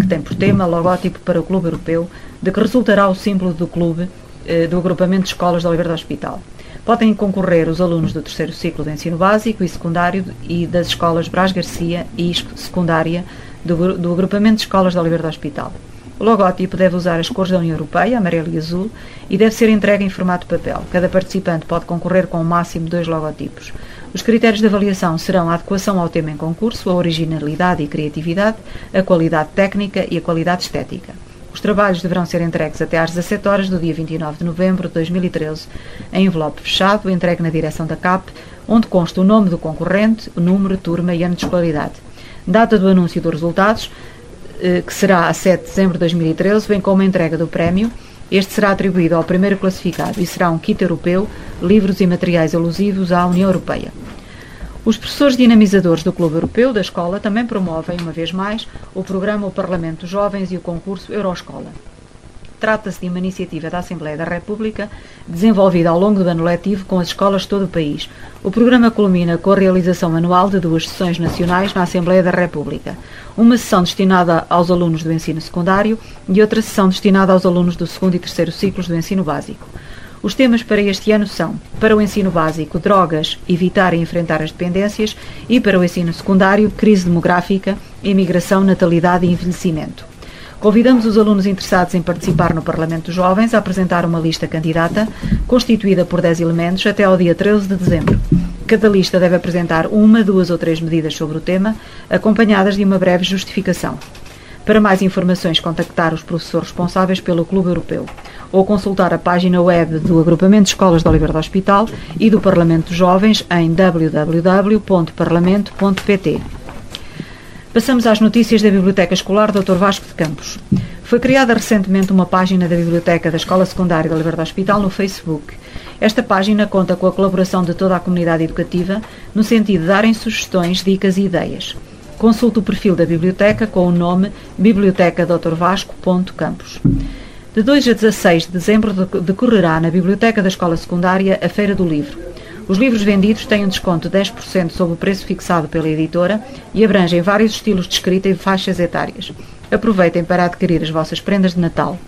que tem por tema logótipo para o Clube Europeu, de que resultará o símbolo do clube eh, do agrupamento de escolas da Oliveira do Hospital. Podem concorrer os alunos do terceiro ciclo de ensino básico e secundário e das escolas Brás Garcia e secundária do, do agrupamento de escolas da Oliveira do Hospital. O logótipo deve usar as cores da União Europeia, amarelo e azul, e deve ser entregue em formato papel. Cada participante pode concorrer com o máximo dois logotipos. Os critérios de avaliação serão a adequação ao tema em concurso, a originalidade e criatividade, a qualidade técnica e a qualidade estética. Os trabalhos deverão ser entregues até às 17 horas do dia 29 de novembro de 2013, em envelope fechado, entregue na direção da CAP, onde consta o nome do concorrente, o número, turma e ano de escolaridade. Data do anúncio dos resultados, eh, que será a 7 de dezembro de 2013, bem como a entrega do prémio. Este será atribuído ao primeiro classificado e será um kit europeu, livros e materiais alusivos à União Europeia. Os professores dinamizadores do Clube Europeu da Escola também promovem, uma vez mais, o programa O Parlamento Jovens e o concurso Euroscola. Trata-se de uma iniciativa da Assembleia da República desenvolvida ao longo do ano letivo com as escolas de todo o país. O programa culmina com a realização anual de duas sessões nacionais na Assembleia da República. Uma sessão destinada aos alunos do ensino secundário e outra sessão destinada aos alunos do segundo e terceiro ciclos do ensino básico. Os temas para este ano são, para o ensino básico, drogas, evitar e enfrentar as dependências, e para o ensino secundário, crise demográfica, imigração, natalidade e envelhecimento. Convidamos os alunos interessados em participar no Parlamento dos Jovens a apresentar uma lista candidata, constituída por 10 elementos, até ao dia 13 de dezembro. Cada lista deve apresentar uma, duas ou três medidas sobre o tema, acompanhadas de uma breve justificação. Para mais informações, contactar os professores responsáveis pelo Clube Europeu ou consultar a página web do Agrupamento de Escolas de Oliveira do Hospital e do Parlamento dos Jovens em www.parlamento.pt. Passamos às notícias da Biblioteca Escolar Dr. Vasco de Campos. Foi criada recentemente uma página da Biblioteca da Escola Secundária de Oliveira do Hospital no Facebook. Esta página conta com a colaboração de toda a comunidade educativa no sentido de darem sugestões, dicas e ideias. Consulte o perfil da biblioteca com o nome bibliotecadrvasco.campos. De 2 a 16 de dezembro decorrerá na Biblioteca da Escola Secundária a Feira do Livro. Os livros vendidos têm um desconto de 10% sobre o preço fixado pela editora e abrangem vários estilos de escrita e faixas etárias. Aproveitem para adquirir as vossas prendas de Natal.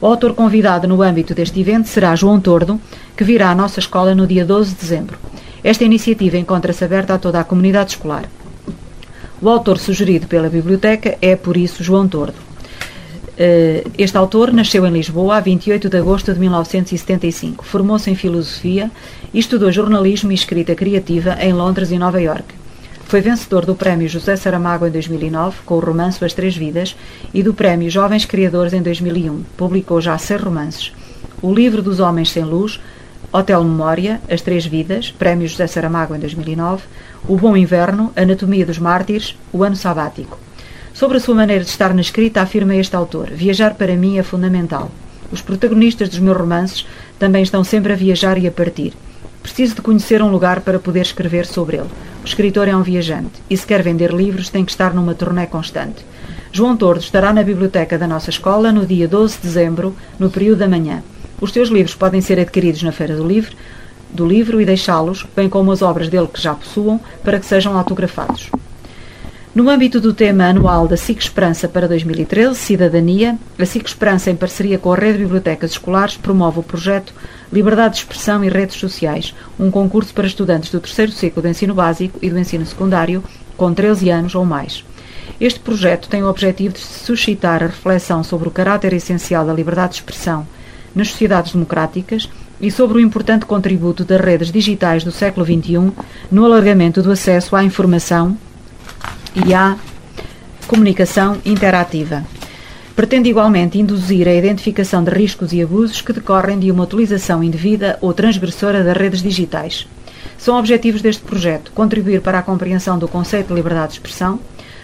O autor convidado no âmbito deste evento será João Tordo, que virá à nossa escola no dia 12 de dezembro. Esta iniciativa encontra-se aberta a toda a comunidade escolar. O autor sugerido pela biblioteca é, por isso, João Tordo. Eh, este autor nasceu em Lisboa a 28 de agosto de 1975. Formou-se em filosofia e estudou jornalismo e escrita criativa em Londres e Nova Iorque. Foi vencedor do Prémio José Saramago em 2009 com o romance As Três Vidas e do Prémio Jovens Criadores em 2001. Publicou já seis romances. O Livro dos Homens Sem Luz, Hotel Memória, As Três Vidas, Prémio José Saramago em 2009, O Bom Inverno, Anatomia dos Mártires, O Ano Sabático. Sobre a sua maneira de estar na escrita, afirma este autor: Viajar para mim é fundamental. Os protagonistas dos meus romances também estão sempre a viajar e a partir. Preciso de conhecer um lugar para poder escrever sobre ele. O escritor é um viajante e, se quer vender livros, tem que estar numa turnê constante. João Tordo estará na biblioteca da nossa escola no dia 12 de dezembro, no período da manhã. Os seus livros podem ser adquiridos na Feira do Livro, do livro e deixá-los, bem como as obras dele que já possuam, para que sejam autografados. No âmbito do tema anual da SIC Esperança para 2013, Cidadania, a SIC Esperança, em parceria com a Rede de Bibliotecas Escolares, promove o projeto Liberdade de Expressão e Redes Sociais, um concurso para estudantes do terceiro ciclo do ensino básico e do ensino secundário, com 13 anos ou mais. Este projeto tem o objetivo de suscitar a reflexão sobre o caráter essencial da liberdade de expressão nas sociedades democráticas e sobre o importante contributo das redes digitais do século XXI no alargamento do acesso à informação e à comunicação interativa. Pretende igualmente induzir a identificação de riscos e abusos que decorrem de uma utilização indevida ou transgressora das redes digitais. São objetivos deste projeto contribuir para a compreensão do conceito de liberdade de expressão,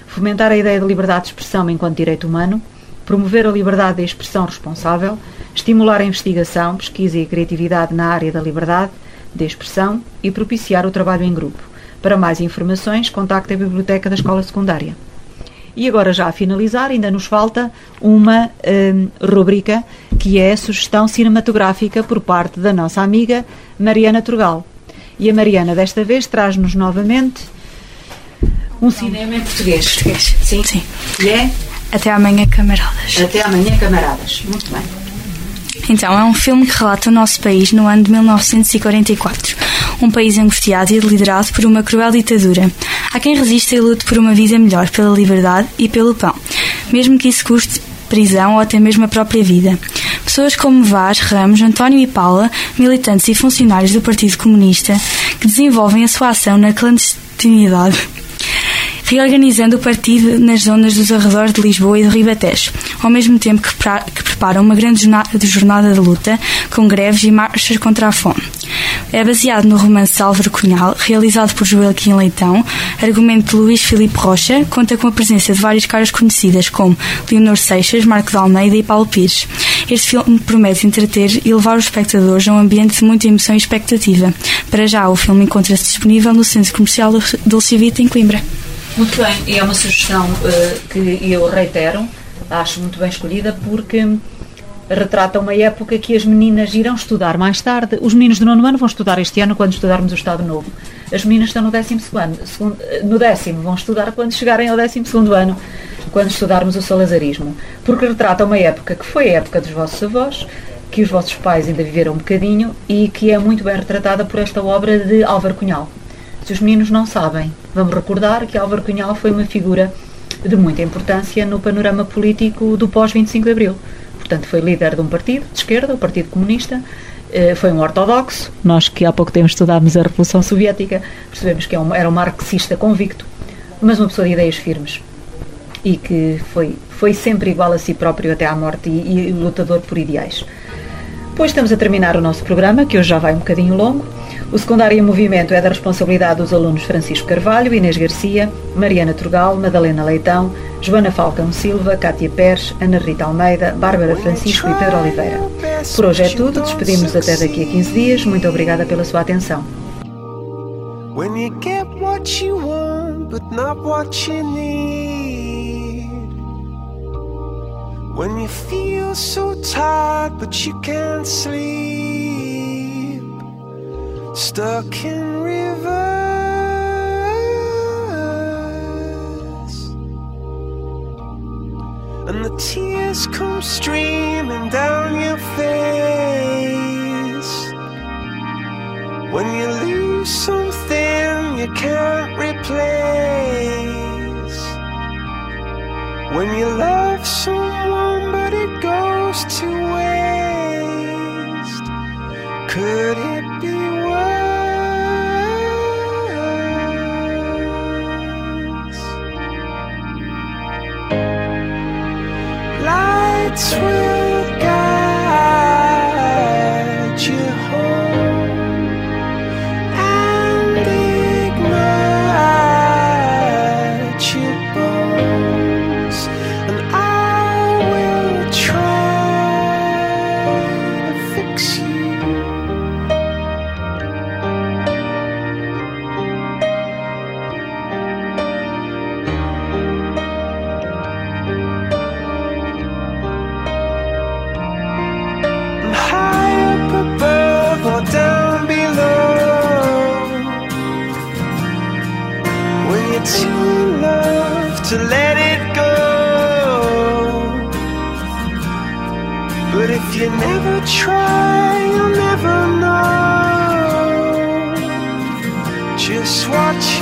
fomentar a ideia de liberdade de expressão enquanto direito humano, promover a liberdade de expressão responsável, estimular a investigação, pesquisa e criatividade na área da liberdade de expressão e propiciar o trabalho em grupo. Para mais informações, contacte a Biblioteca da Escola Secundária. E agora, já a finalizar, ainda nos falta uma hum, rubrica que é a sugestão cinematográfica por parte da nossa amiga Mariana Turgal. E a Mariana, desta vez, traz-nos novamente um cinema em português. Português. Sim. Sim. E é Até amanhã, camaradas. Até amanhã, camaradas. Muito bem. Então, é um filme que relata o nosso país no ano de 1944. Um país angustiado e liderado por uma cruel ditadura. Há quem resista e lute por uma vida melhor, pela liberdade e pelo pão, mesmo que isso custe prisão ou até mesmo a própria vida. Pessoas como Vaz, Ramos, António e Paula, militantes e funcionários do Partido Comunista, que desenvolvem a sua ação na clandestinidade reorganizando o partido nas zonas dos arredores de Lisboa e do Ribatejo, ao mesmo tempo que, pra, que preparam uma grande jornada, jornada de luta, com greves e marchas contra a fome. É baseado no romance Álvaro Cunhal, realizado por Joaquim Leitão, argumento de Luís Filipe Rocha, conta com a presença de várias caras conhecidas como Leonor Seixas, Marco de Almeida e Paulo Pires. Este filme promete entreter e levar os espectadores a um ambiente de muita emoção e expectativa. Para já, o filme encontra-se disponível no Centro Comercial Dolce Vita, em Coimbra. Muito bem, e é uma sugestão uh, que eu reitero, acho muito bem escolhida, porque retrata uma época que as meninas irão estudar mais tarde. Os meninos do nono ano vão estudar este ano quando estudarmos o Estado Novo. As meninas estão no décimo segundo, segundo, no décimo, vão estudar quando chegarem ao décimo segundo ano, quando estudarmos o salazarismo. Porque retrata uma época que foi a época dos vossos avós, que os vossos pais ainda viveram um bocadinho e que é muito bem retratada por esta obra de Álvaro Cunhal. Se os meninos não sabem, vamos recordar que Álvaro Cunhal foi uma figura de muita importância no panorama político do pós-25 de Abril. Portanto, foi líder de um partido de esquerda, o Partido Comunista, foi um ortodoxo. Nós que há pouco tempo estudámos a Revolução Soviética, percebemos que era um marxista convicto, mas uma pessoa de ideias firmes e que foi, foi sempre igual a si próprio até à morte e, e lutador por ideais. Pois estamos a terminar o nosso programa, que hoje já vai um bocadinho longo. O secundário em movimento é da responsabilidade dos alunos Francisco Carvalho, Inês Garcia, Mariana Turgal, Madalena Leitão, Joana Falcão Silva, Cátia Pérez, Ana Rita Almeida, Bárbara Francisco e Pedro Oliveira. Por hoje é tudo, despedimos até daqui a 15 dias. Muito obrigada pela sua atenção. When you get what you want, but not what you need. When you feel so tired, but you can't sleep. Stuck in reverse. And the tears come streaming down your face. When you lose something you can't replace. When you love someone but it goes to waste. Could it be worse? Lights will never try, you'll never know. Just what